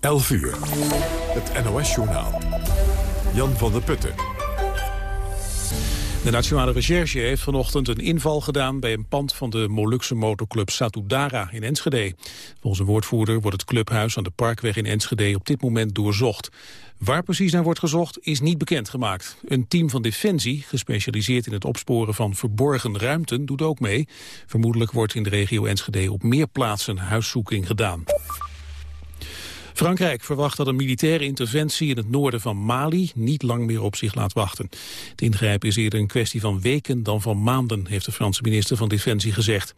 11 uur. Het NOS-journaal. Jan van der Putten. De Nationale Recherche heeft vanochtend een inval gedaan bij een pand van de Molukse motorclub Satudara in Enschede. Volgens een woordvoerder wordt het clubhuis aan de Parkweg in Enschede op dit moment doorzocht. Waar precies naar wordt gezocht is niet bekendgemaakt. Een team van Defensie, gespecialiseerd in het opsporen van verborgen ruimten, doet ook mee. Vermoedelijk wordt in de regio Enschede op meer plaatsen huiszoeking gedaan. Frankrijk verwacht dat een militaire interventie in het noorden van Mali niet lang meer op zich laat wachten. Het ingrijpen is eerder een kwestie van weken dan van maanden, heeft de Franse minister van Defensie gezegd.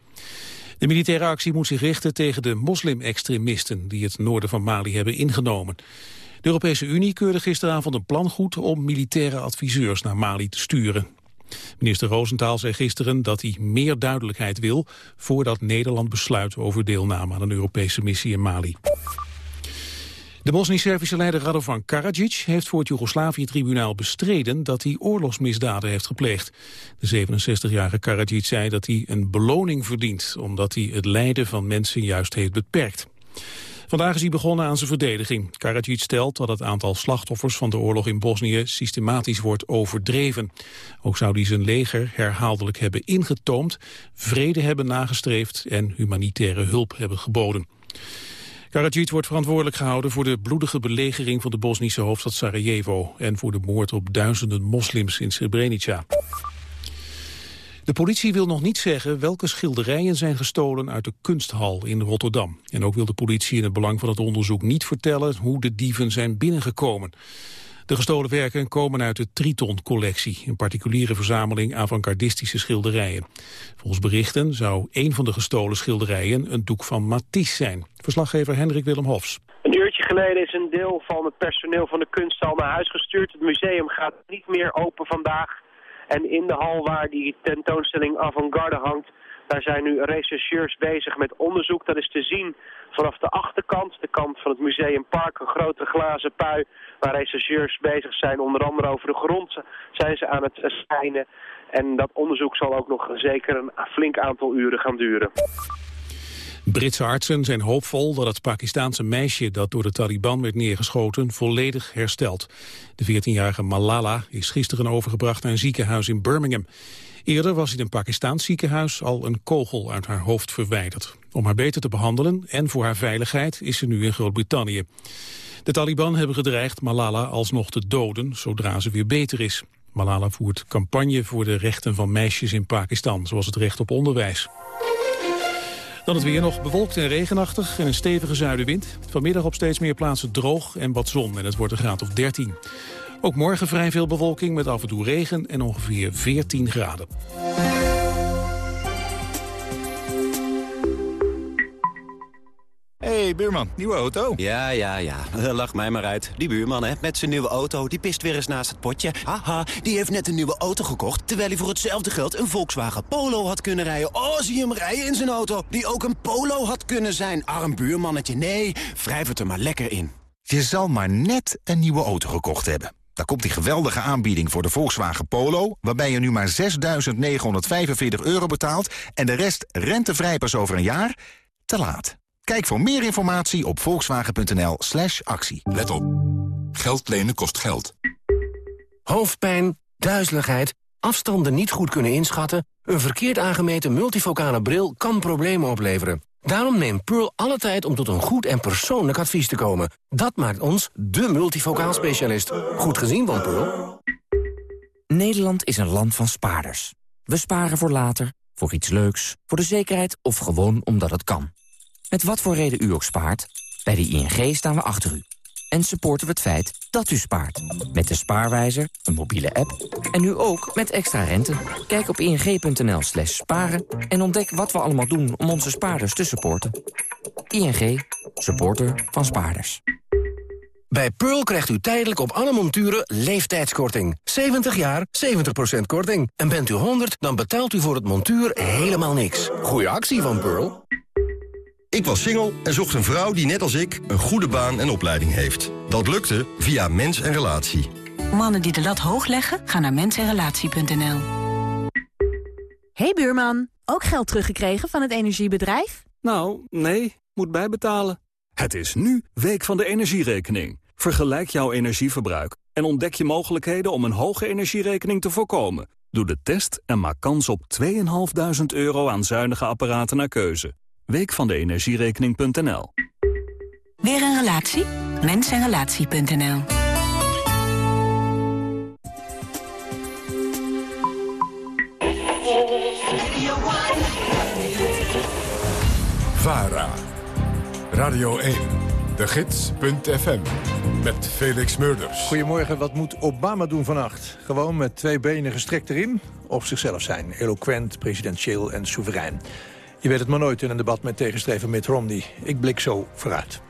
De militaire actie moet zich richten tegen de moslim-extremisten die het noorden van Mali hebben ingenomen. De Europese Unie keurde gisteravond een plan goed om militaire adviseurs naar Mali te sturen. Minister Roosentaal zei gisteren dat hij meer duidelijkheid wil voordat Nederland besluit over deelname aan een Europese missie in Mali. De Bosnisch-Servische leider Radovan Karadzic heeft voor het Joegoslavië-tribunaal bestreden dat hij oorlogsmisdaden heeft gepleegd. De 67-jarige Karadzic zei dat hij een beloning verdient, omdat hij het lijden van mensen juist heeft beperkt. Vandaag is hij begonnen aan zijn verdediging. Karadzic stelt dat het aantal slachtoffers van de oorlog in Bosnië systematisch wordt overdreven. Ook zou hij zijn leger herhaaldelijk hebben ingetoomd, vrede hebben nagestreefd en humanitaire hulp hebben geboden. Karadzic wordt verantwoordelijk gehouden voor de bloedige belegering van de Bosnische hoofdstad Sarajevo en voor de moord op duizenden moslims in Srebrenica. De politie wil nog niet zeggen welke schilderijen zijn gestolen uit de kunsthal in Rotterdam. En ook wil de politie in het belang van het onderzoek niet vertellen hoe de dieven zijn binnengekomen. De gestolen werken komen uit de Triton-collectie, een particuliere verzameling avant-gardistische schilderijen. Volgens berichten zou een van de gestolen schilderijen een doek van Matisse zijn. Verslaggever Hendrik Willem Hofs. Een uurtje geleden is een deel van het personeel van de kunsthal naar huis gestuurd. Het museum gaat niet meer open vandaag. En in de hal waar die tentoonstelling avant-garde hangt, daar zijn nu rechercheurs bezig met onderzoek. Dat is te zien vanaf de achterkant, de kant van het Museumpark, een grote glazen pui waar rechercheurs bezig zijn. Onder andere over de grond zijn ze aan het schijnen. En dat onderzoek zal ook nog zeker een flink aantal uren gaan duren. Britse artsen zijn hoopvol dat het Pakistaanse meisje dat door de Taliban werd neergeschoten volledig herstelt. De 14-jarige Malala is gisteren overgebracht naar een ziekenhuis in Birmingham. Eerder was in een Pakistaans ziekenhuis al een kogel uit haar hoofd verwijderd. Om haar beter te behandelen en voor haar veiligheid is ze nu in Groot-Brittannië. De Taliban hebben gedreigd Malala alsnog te doden zodra ze weer beter is. Malala voert campagne voor de rechten van meisjes in Pakistan, zoals het recht op onderwijs. Dan het weer nog bewolkt en regenachtig en een stevige zuidenwind. Vanmiddag op steeds meer plaatsen droog en wat zon en het wordt een graad of 13. Ook morgen vrij veel bewolking met af en toe regen en ongeveer 14 graden. hey, buurman, nieuwe auto? Ja, ja, ja. Lach mij maar uit. Die buurman, hè, met zijn nieuwe auto, die pist weer eens naast het potje. Haha, die heeft net een nieuwe auto gekocht... terwijl hij voor hetzelfde geld een Volkswagen Polo had kunnen rijden. Oh, zie hem rijden in zijn auto, die ook een Polo had kunnen zijn. Arm buurmannetje, nee, wrijf het er maar lekker in. Je zal maar net een nieuwe auto gekocht hebben. Dan komt die geweldige aanbieding voor de Volkswagen Polo... waarbij je nu maar 6.945 euro betaalt... en de rest rentevrij pas over een jaar? Te laat. Kijk voor meer informatie op volkswagen.nl slash actie. Let op. Geld lenen kost geld. Hoofdpijn, duizeligheid, afstanden niet goed kunnen inschatten... een verkeerd aangemeten multifocale bril kan problemen opleveren. Daarom neemt Pearl alle tijd om tot een goed en persoonlijk advies te komen. Dat maakt ons de multifocaal specialist. Goed gezien van Pearl. Nederland is een land van spaarders. We sparen voor later, voor iets leuks, voor de zekerheid of gewoon omdat het kan. Met wat voor reden u ook spaart, bij de ING staan we achter u. En supporten we het feit dat u spaart. Met de spaarwijzer, een mobiele app en nu ook met extra rente. Kijk op ing.nl slash sparen en ontdek wat we allemaal doen om onze spaarders te supporten. ING, supporter van spaarders. Bij Pearl krijgt u tijdelijk op alle monturen leeftijdskorting. 70 jaar, 70% korting. En bent u 100, dan betaalt u voor het montuur helemaal niks. Goeie actie van Pearl. Ik was single en zocht een vrouw die net als ik een goede baan en opleiding heeft. Dat lukte via Mens en Relatie. Mannen die de lat hoog leggen, gaan naar mensenrelatie.nl. Hey buurman, ook geld teruggekregen van het energiebedrijf? Nou, nee, moet bijbetalen. Het is nu Week van de Energierekening. Vergelijk jouw energieverbruik en ontdek je mogelijkheden om een hoge energierekening te voorkomen. Doe de test en maak kans op 2.500 euro aan zuinige apparaten naar keuze. Week van de energierekening.nl Weer een relatie? Mensenrelatie.nl VARA. Radio 1. De Gids.fm. Met Felix Murders. Goedemorgen, wat moet Obama doen vannacht? Gewoon met twee benen gestrekt erin? Op zichzelf zijn, eloquent, presidentieel en soeverein. Je weet het maar nooit in een debat met tegenstrever Mitt Romney. Ik blik zo vooruit.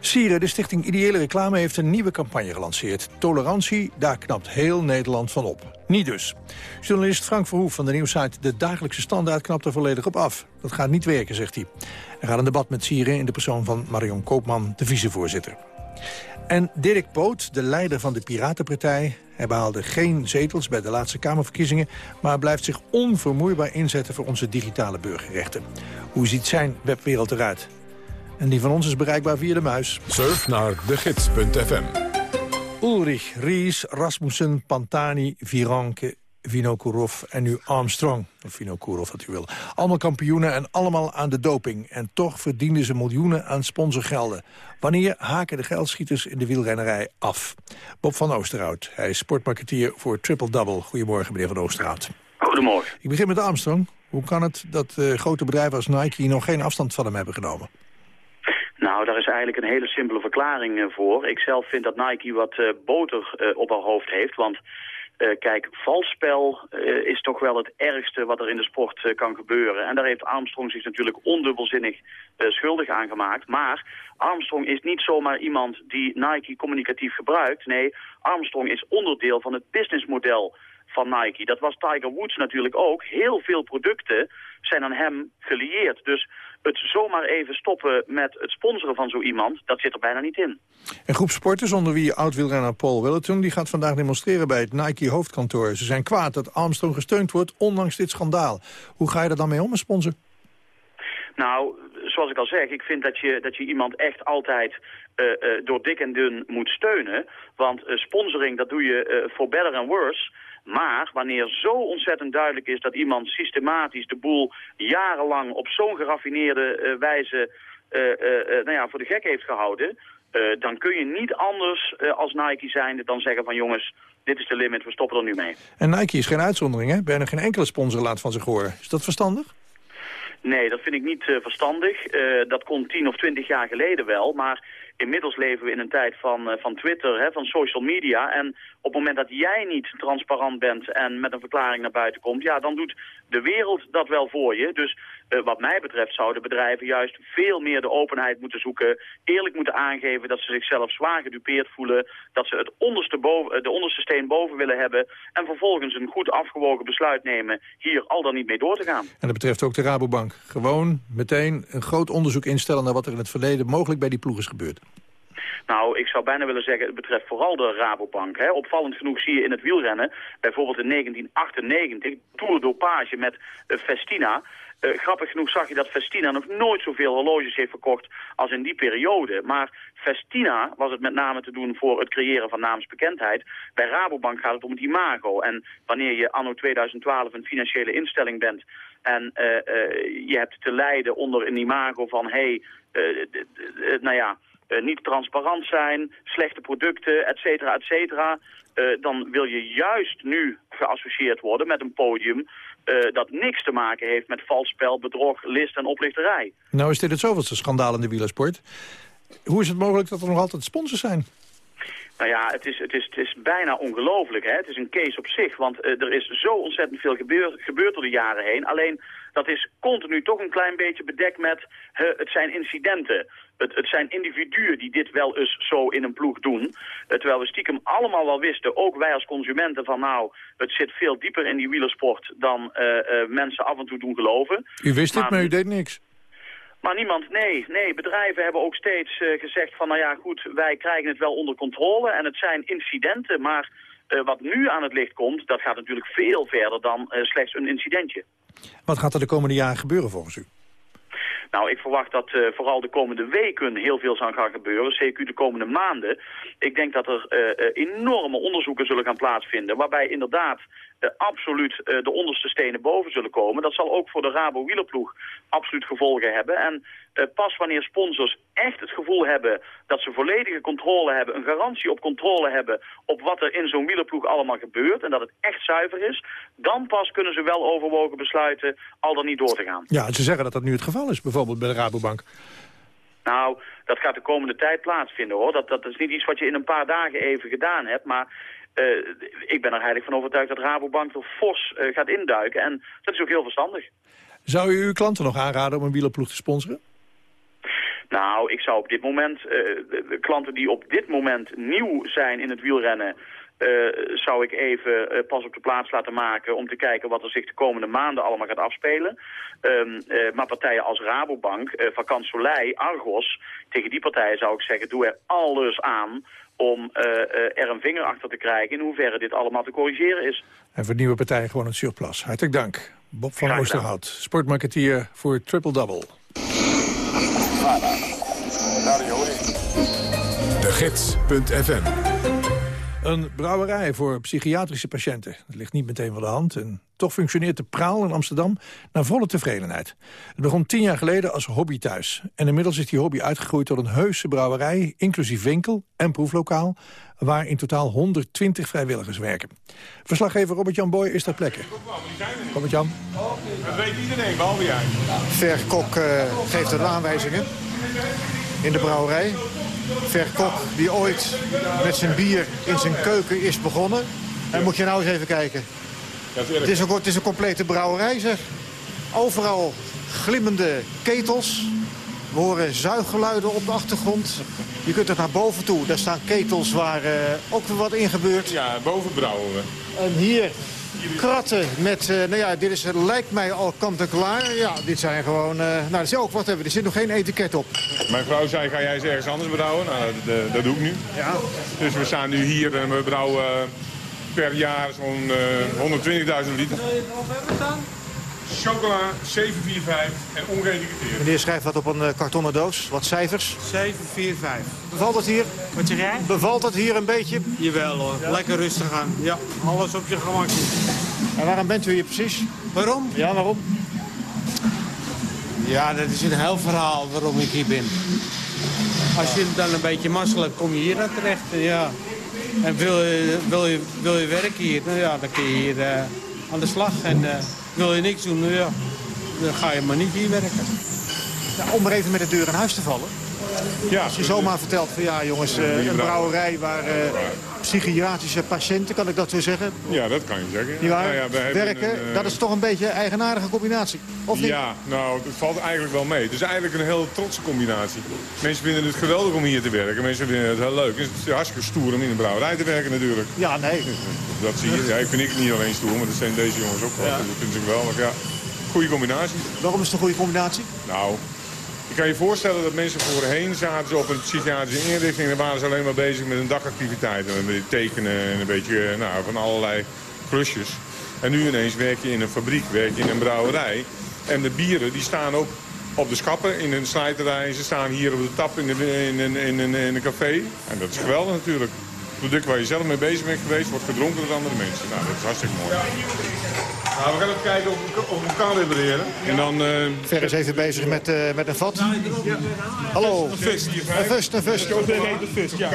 Sieren, de stichting Ideële Reclame, heeft een nieuwe campagne gelanceerd. Tolerantie, daar knapt heel Nederland van op. Niet dus. Journalist Frank Verhoef van de nieuwsite De Dagelijkse Standaard knapt er volledig op af. Dat gaat niet werken, zegt hij. Er gaat een debat met Sieren in de persoon van Marion Koopman, de vicevoorzitter. En Dirk Poot, de leider van de Piratenpartij... hij behaalde geen zetels bij de laatste Kamerverkiezingen... maar blijft zich onvermoeibaar inzetten voor onze digitale burgerrechten. Hoe ziet zijn webwereld eruit? En die van ons is bereikbaar via de muis. Surf naar degids.fm. Ulrich, Ries, Rasmussen, Pantani, Viranke, Vinokourov en nu Armstrong. Of Vinokourov, wat u wil. Allemaal kampioenen en allemaal aan de doping. En toch verdienen ze miljoenen aan sponsorgelden. Wanneer haken de geldschieters in de wielrennerij af? Bob van Oosterhout, hij is sportmarketeer voor Triple Double. Goedemorgen, meneer van Oosterhout. Goedemorgen. Ik begin met Armstrong. Hoe kan het dat uh, grote bedrijven als Nike nog geen afstand van hem hebben genomen? Nou, daar is eigenlijk een hele simpele verklaring uh, voor. Ik zelf vind dat Nike wat uh, boter uh, op haar hoofd heeft. Want kijk, valspel is toch wel het ergste wat er in de sport kan gebeuren. En daar heeft Armstrong zich natuurlijk ondubbelzinnig schuldig aan gemaakt. Maar Armstrong is niet zomaar iemand die Nike communicatief gebruikt. Nee, Armstrong is onderdeel van het businessmodel van Nike. Dat was Tiger Woods natuurlijk ook. Heel veel producten zijn aan hem gelieerd. Dus het zomaar even stoppen met het sponsoren van zo iemand, dat zit er bijna niet in. Een groep sporters, onder wie oud-wielrenner Paul Willerton... die gaat vandaag demonstreren bij het Nike-hoofdkantoor. Ze zijn kwaad dat Armstrong gesteund wordt, ondanks dit schandaal. Hoe ga je er dan mee om, een sponsor? Nou, zoals ik al zeg, ik vind dat je, dat je iemand echt altijd uh, uh, door dik en dun moet steunen. Want uh, sponsoring, dat doe je voor better and worse... Maar wanneer zo ontzettend duidelijk is dat iemand systematisch de boel jarenlang op zo'n geraffineerde uh, wijze uh, uh, nou ja, voor de gek heeft gehouden, dan kun je niet anders als Nike zijn dan zeggen van jongens, dit is de limit, we stoppen er nu mee. En Nike is geen uitzondering, hè? Bijna geen enkele sponsor laat van zich horen. Is dat verstandig? Nee, dat vind ik niet verstandig. dat kon tien of twintig jaar geleden wel, maar inmiddels leven we in een tijd van, uh, van Twitter, hè, van social media. En op het moment dat jij niet transparant bent en met een verklaring naar buiten komt... ja, dan doet de wereld dat wel voor je. Dus uh, wat mij betreft zouden bedrijven juist veel meer de openheid moeten zoeken... eerlijk moeten aangeven dat ze zichzelf zwaar gedupeerd voelen... dat ze het onderste boven, de onderste steen boven willen hebben... en vervolgens een goed afgewogen besluit nemen hier al dan niet mee door te gaan. En dat betreft ook de Rabobank. Gewoon meteen een groot onderzoek instellen naar wat er in het verleden mogelijk bij die ploeg is gebeurd. Nou, ik zou bijna willen zeggen, het betreft vooral de Rabobank. Hè. Opvallend genoeg zie je in het wielrennen, bijvoorbeeld in 1998, Tour Dopage met uh, Festina. Uh, grappig genoeg zag je dat Festina nog nooit zoveel horloges heeft verkocht als in die periode. Maar Festina was het met name te doen voor het creëren van naamsbekendheid. Bij Rabobank gaat het om het imago. En wanneer je anno 2012 een financiële instelling bent en uh, je hebt te lijden onder een imago van, hé, hey, nou ja niet transparant zijn, slechte producten, et cetera, et cetera. Uh, dan wil je juist nu geassocieerd worden met een podium uh, dat niks te maken heeft met vals spel, bedrog, list en oplichterij. Nou is dit het zoveelste schandaal in de wielersport. Hoe is het mogelijk dat er nog altijd sponsors zijn? Nou ja, het is, het is, het is bijna ongelooflijk. Hè? Het is een case op zich, want uh, er is zo ontzettend veel gebeurd, gebeurd door de jaren heen. Alleen, dat is continu toch een klein beetje bedekt met, uh, het zijn incidenten. Het, het, zijn individuen die dit wel eens zo in een ploeg doen. Uh, terwijl we stiekem allemaal wel wisten, ook wij als consumenten, van nou, het zit veel dieper in die wielersport dan mensen af en toe doen geloven. U wist het, maar u deed niks. Maar niemand, nee, nee. Bedrijven hebben ook steeds uh, gezegd van, nou ja, goed, wij krijgen het wel onder controle. En het zijn incidenten, maar uh, wat nu aan het licht komt, dat gaat natuurlijk veel verder dan uh, slechts een incidentje. Wat gaat er de komende jaren gebeuren volgens u? Nou, ik verwacht dat uh, vooral de komende weken heel veel zal gaan gebeuren, zeker de komende maanden. Ik denk dat er uh, enorme onderzoeken zullen gaan plaatsvinden, waarbij inderdaad absoluut de onderste stenen boven zullen komen. Dat zal ook voor de Rabo-wielerploeg absoluut gevolgen hebben. En pas wanneer sponsors echt het gevoel hebben dat ze volledige controle hebben, een garantie op controle hebben op wat er in zo'n wielerploeg allemaal gebeurt en dat het echt zuiver is, dan pas kunnen ze wel overwogen besluiten al dan niet door te gaan. Ja, ze zeggen dat dat nu het geval is, bijvoorbeeld bij de Rabobank. Nou, dat gaat de komende tijd plaatsvinden hoor. Dat, dat is niet iets wat je in een paar dagen even gedaan hebt, maar uh, ik ben er heilig van overtuigd dat Rabobank er fors uh, gaat induiken. En dat is ook heel verstandig. Zou u uw klanten nog aanraden om een wielerploeg te sponsoren? Nou, ik zou op dit moment, uh, de, klanten die op dit moment nieuw zijn in het wielrennen... Zou ik even pas op de plaats laten maken om te kijken wat er zich de komende maanden allemaal gaat afspelen. Um, uh, maar partijen als Rabobank, uh, Vakant Soleil, Argos, tegen die partijen zou ik zeggen, doe er alles aan om er een vinger achter te krijgen in hoeverre dit allemaal te corrigeren is. En voor nieuwe partijen gewoon een surplus. Hartelijk dank. Bob van Oosterhout, sportmarketeer voor Triple Double. De Gids.fm een brouwerij voor psychiatrische patiënten. Dat ligt niet meteen voor de hand. En toch functioneert de Praal in Amsterdam naar volle tevredenheid. Het begon tien jaar geleden als hobby thuis. En inmiddels is die hobby uitgegroeid tot een heuse brouwerij... inclusief winkel en proeflokaal... waar in totaal 120 vrijwilligers werken. Verslaggever Robert-Jan Boy is ter plekke. Robert-Jan. Dat weet iedereen, behalve jij. Verkok uh, geeft de aanwijzingen in de brouwerij. Verkok die ooit met zijn bier in zijn keuken is begonnen. En moet je nou eens even kijken. Het is, een, het is een complete brouwerij zeg. Overal glimmende ketels. We horen zuiggeluiden op de achtergrond. Je kunt er naar boven toe. Daar staan ketels waar uh, ook weer wat in gebeurt. Ja, boven brouwen we. En hier kratten met, uh, nou ja, dit is, lijkt mij al kant en klaar. Ja, dit zijn gewoon, uh, nou, dat is ook wat hebben. Er zit nog geen etiket op. Mijn vrouw zei, ga jij eens ergens anders brouwen? Nou, dat, dat doe ik nu. Ja. Dus we staan nu hier en we brouwen per jaar zo'n uh, 120.000 liter. Chocola 745 en ongeëtiketteerd. Meneer schrijft wat op een uh, kartonnen doos. Wat cijfers? 745. Bevalt het hier? Wat zeg jij? Bevalt het hier een beetje? Jawel hoor. Ja. Lekker rustig aan. Ja, alles op je gemakje. En waarom bent u hier precies? Waarom? Ja, waarom? Ja, dat is een heel verhaal waarom ik hier ben. Als je dan een beetje hebt, kom je hier naar terecht. Ja. En wil je, wil, je, wil je werken hier, nou ja, dan kun je hier uh, aan de slag. En uh, wil je niks doen, nou ja, dan ga je maar niet hier werken. Ja, om maar even met de deur in huis te vallen. Ja, Als je zomaar vertelt van ja jongens, uh, een brouwerij waar uh, psychiatrische patiënten, kan ik dat zo zeggen? Ja, dat kan je zeggen. Nou ja, werken, een, uh, dat is toch een beetje een eigenaardige combinatie, of niet? Ja, nou, het valt eigenlijk wel mee. Het is eigenlijk een heel trotse combinatie. Mensen vinden het geweldig om hier te werken. Mensen vinden het heel leuk. Het is hartstikke stoer om in een brouwerij te werken natuurlijk. Ja, nee. Dat zie je. Ja, ik vind ik niet alleen stoer, maar dat zijn deze jongens ook wel. Ja. Dat vind ik wel. Maar ja, goede combinatie. Waarom is het een goede combinatie? Nou, je kan je voorstellen dat mensen voorheen zaten op een psychiatrische inrichting... en waren ze alleen maar bezig met hun dagactiviteiten. Een beetje tekenen en een beetje nou, van allerlei klusjes. En nu ineens werk je in een fabriek, werk je in een brouwerij. En de bieren die staan ook op de schappen in een slijterij. Ze staan hier op de tap in een, in, een, in, een, in een café. En dat is geweldig natuurlijk. Het product waar je zelf mee bezig bent geweest wordt gedronken door andere mensen. Nou, dat is hartstikke mooi. Nou, we gaan even kijken of we, of we kan repareren. En dan... Uh... Ver is even bezig met, uh, met een vat. Ja. Hallo. Een fust. Een fust, een fust. Een ja.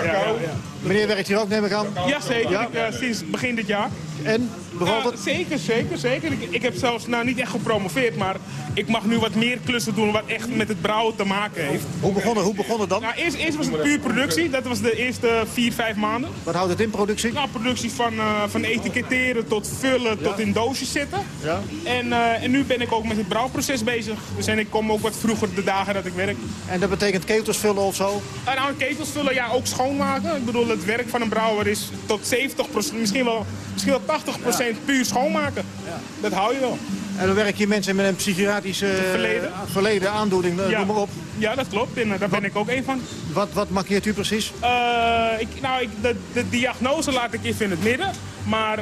Meneer werkt hier ook, neem ik aan? Jazeker, ja. Ik, uh, sinds begin dit jaar. En? Bevalt het? zeker, zeker, zeker. Ik, ik heb zelfs nou, niet echt gepromoveerd, maar ik mag nu wat meer klussen doen wat echt met het brouwen te maken heeft. Hoe begon het, hoe begon het dan? Nou, eerst, eerst was het puur productie. Dat was de eerste vier, vijf maanden. Wat houdt het in, productie? Nou, productie van, uh, van etiketteren tot vullen, ja. tot in doosjes zitten. Ja. En, uh, en nu ben ik ook met het brouwproces bezig. Dus en ik kom ook wat vroeger de dagen dat ik werk. En dat betekent ketels vullen of zo? Uh, nou, ketels vullen, ja, ook schoonmaken. Ik bedoel, het werk van een brouwer is tot 70%, misschien wel, misschien wel 80% puur schoonmaken. Ja. Dat hou je wel. En dan werk je mensen met een psychiatrisch uh, verleden. verleden, aandoening, ja. noem maar op. Ja, dat klopt. En daar ben ik ook een van. Wat, wat markeert u precies? ik, nou, ik, de, de diagnose laat ik even in het midden. Maar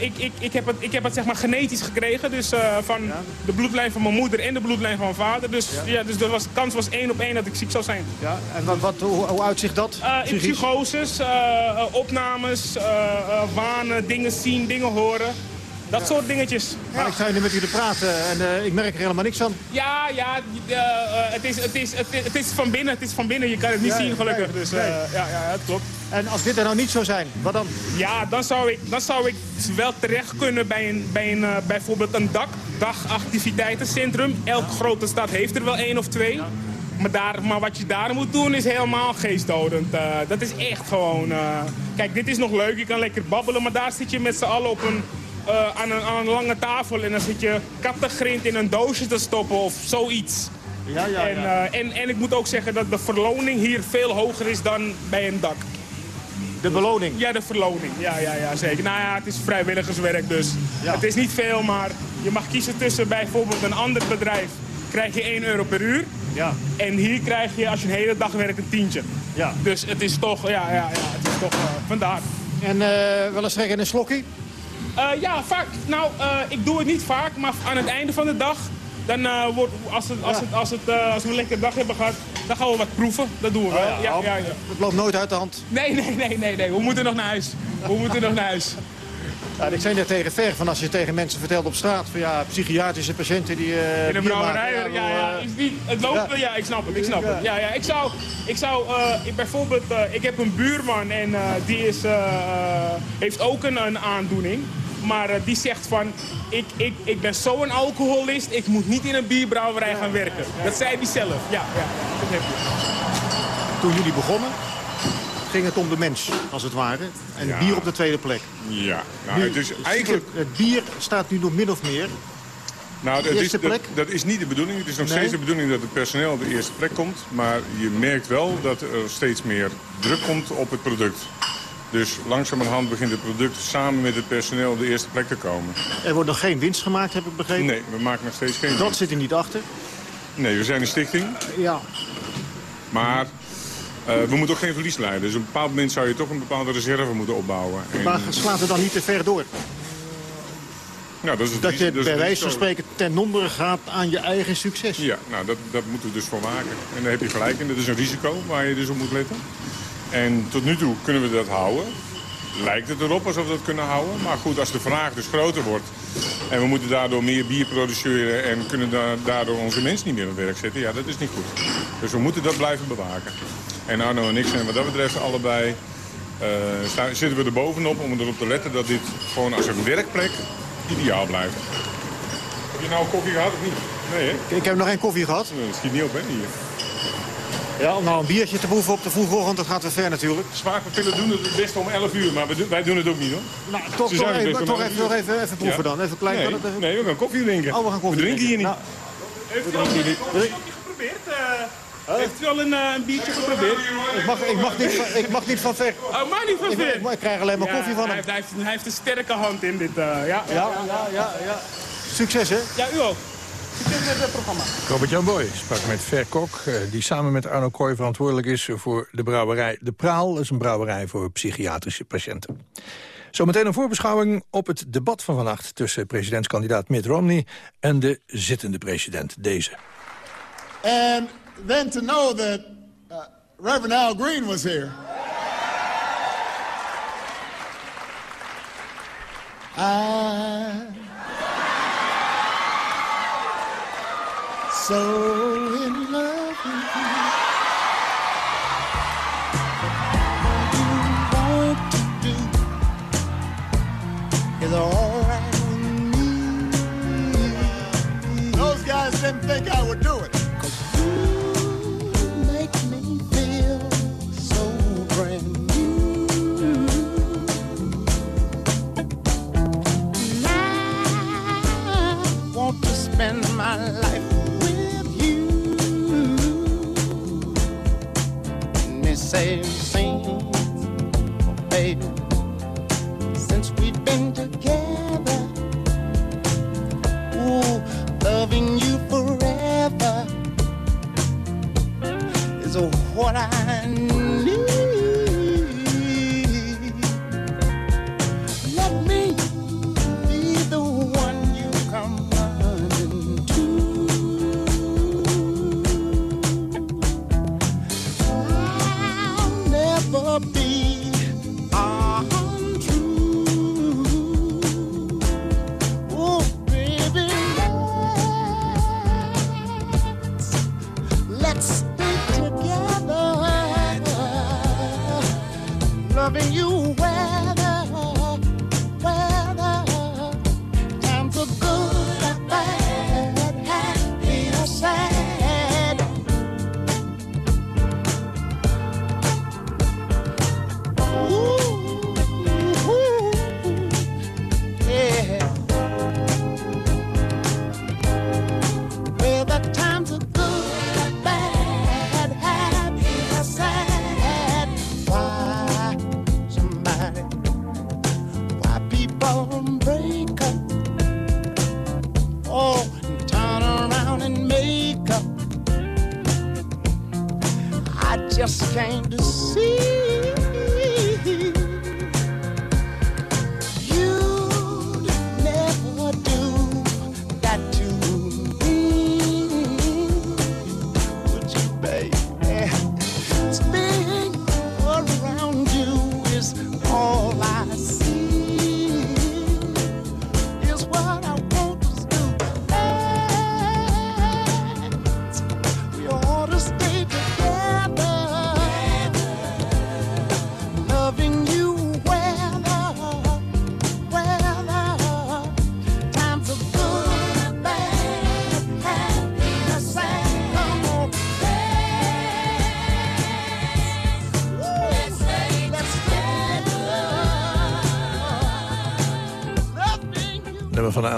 ik, ik, ik, heb het, ik heb het zeg maar genetisch gekregen. Dus van de bloedlijn van mijn moeder en de bloedlijn van mijn vader. Dus, ja. dus de was, kans was één op één dat ik ziek zou zijn. Ja, en wat, wat, hoe, hoe uitzicht dat? in psychoses, opnames, wanen, dingen zien, dingen horen. Dat soort dingetjes. Maar ik sta nu met jullie praten en uh, ik merk er helemaal niks van. Ja, ja, uh, het, is, het, is, het, is, het is van binnen, het is van binnen. Je kan het niet zien gelukkig. Nee, dus uh, nee. ja, ja, dat klopt. En als dit er nou niet zou zijn, wat dan? Ja, dan zou ik, dan zou ik wel terecht kunnen bij, een, bij een, bijvoorbeeld een dak, dagactiviteitencentrum. Elke grote stad heeft er wel één of twee. Ja. Maar, daar, maar wat je daar moet doen is helemaal geestdodend. dat is echt gewoon... kijk, dit is nog leuk, je kan lekker babbelen, maar daar zit je met z'n allen op een uh, aan, een, aan, een, lange tafel en dan zit je kattengrind in een doosje te stoppen of zoiets. Ja, ja, en, uh, en, en ik moet ook zeggen dat de verloning hier veel hoger is dan bij een dak. De beloning? Ja, de verloning. Ja, ja, ja, zeker. Nou ja, het is vrijwilligerswerk dus. Ja. Het is niet veel, maar je mag kiezen tussen bijvoorbeeld een ander bedrijf. Krijg je 1 euro per uur. Ja. En hier krijg je, als je een hele dag werkt, een tientje. Ja. Dus het is toch, ja, ja, ja het is toch, uh, vandaar. En wel eens trekken in een slokkie? Uh, ja, vaak. Nou, uh, ik doe het niet vaak, maar aan het einde van de dag... Dan uh, wordt, als, het, als, het, als, het, als we een lekkere dag hebben gehad, dan gaan we wat proeven. Dat doen we wel. Oh, ja, ja, ja, Het loopt nooit uit de hand. Nee, nee, nee, nee, nee. We moeten nog naar huis. We moeten nog naar huis. Ja, ik zei net tegen Ver, van als je tegen mensen vertelt op straat... van ja, psychiatrische patiënten die... Uh, In een brouwerij, ja, ja, ja, is niet, het loopt, ja. ja. ik snap het, ik snap het. Ja, ja, ik zou, ik zou uh, ik bijvoorbeeld, uh, ik heb een buurman en die is, heeft ook een, een aandoening. Maar die zegt van, ik, ik, ik ben zo'n alcoholist, ik moet niet in een bierbrouwerij gaan werken. Dat zei hij zelf. Ja, ja, dat heb je. Toen jullie begonnen, ging het om de mens, als het ware. En ja. bier op de tweede plek. Ja, nou, het is eigenlijk... Het bier staat nu nog min of meer nou, dat is, dat, dat, is niet de bedoeling. Het is nog nee. steeds de bedoeling dat het personeel op de eerste plek komt. Maar je merkt wel dat er steeds meer druk komt op het product. Dus langzamerhand begint het product samen met het personeel op de eerste plek te komen. Er wordt nog geen winst gemaakt, heb ik begrepen? Nee, we maken nog steeds geen Dat winst. zit er niet achter? Nee, we zijn een stichting. Ja. Maar uh, we moeten ook geen verlies leiden. Dus op een bepaald moment zou je toch een bepaalde reserve moeten opbouwen. En... Maar slaat het dan niet te ver door? Nou, dat, is dat je bij wijze van spreken ten onder gaat aan je eigen succes. Ja, nou, dat, dat moeten we dus voor maken. En daar heb je gelijk in. Dat is een risico waar je dus op moet letten. En tot nu toe kunnen we dat houden. Lijkt het erop alsof we dat kunnen houden. Maar goed, als de vraag dus groter wordt... en we moeten daardoor meer bier produceren... en kunnen daardoor onze mensen niet meer aan het werk zetten... ja, dat is niet goed. Dus we moeten dat blijven bewaken. En Arno en ik zijn wat dat betreft allebei... Staan, zitten we er bovenop om erop te letten dat dit gewoon als een werkplek ideaal blijft. Heb je nou koffie gehad of niet? Nee, hè? Ik heb nog geen koffie gehad. Nee, dat schiet niet op, hè, hier. Ja, om nou een biertje te proeven op de vroege ochtend, dat gaat weer ver natuurlijk. Zwaarpapillen doen het het beste om 11 uur, maar wij doen het ook niet hoor. Nou, toch, toch, even, toch even, even, even proeven ja? dan. Even klein. Nee, het even... nee, we gaan koffie drinken. Oh, we gaan koffie we drinken hier niet. Nou, heeft u al een biertje geprobeerd? Uh, heeft u al een, uh, een biertje geprobeerd? Ik mag, ik, mag niet, van, ik mag niet van ver. Oh, maar niet van ver? Ik, ik, ik krijg alleen maar ja, koffie van hij hem. Heeft, hij, heeft, hij heeft een sterke hand in dit. Uh, ja, ja, ja, ja, ja. Succes hè? Ja, u ook. Het programma. Robert-Jan Boy sprak met Ver Kok, die samen met Arno Kooi verantwoordelijk is voor de brouwerij De Praal. Dat is een brouwerij voor psychiatrische patiënten. Zometeen een voorbeschouwing op het debat van vannacht... tussen presidentskandidaat Mitt Romney en de zittende president, deze. And then to know that uh, Reverend Al Green was here. I... so in love with you. What you want to do is all right with me. Those guys didn't think I would do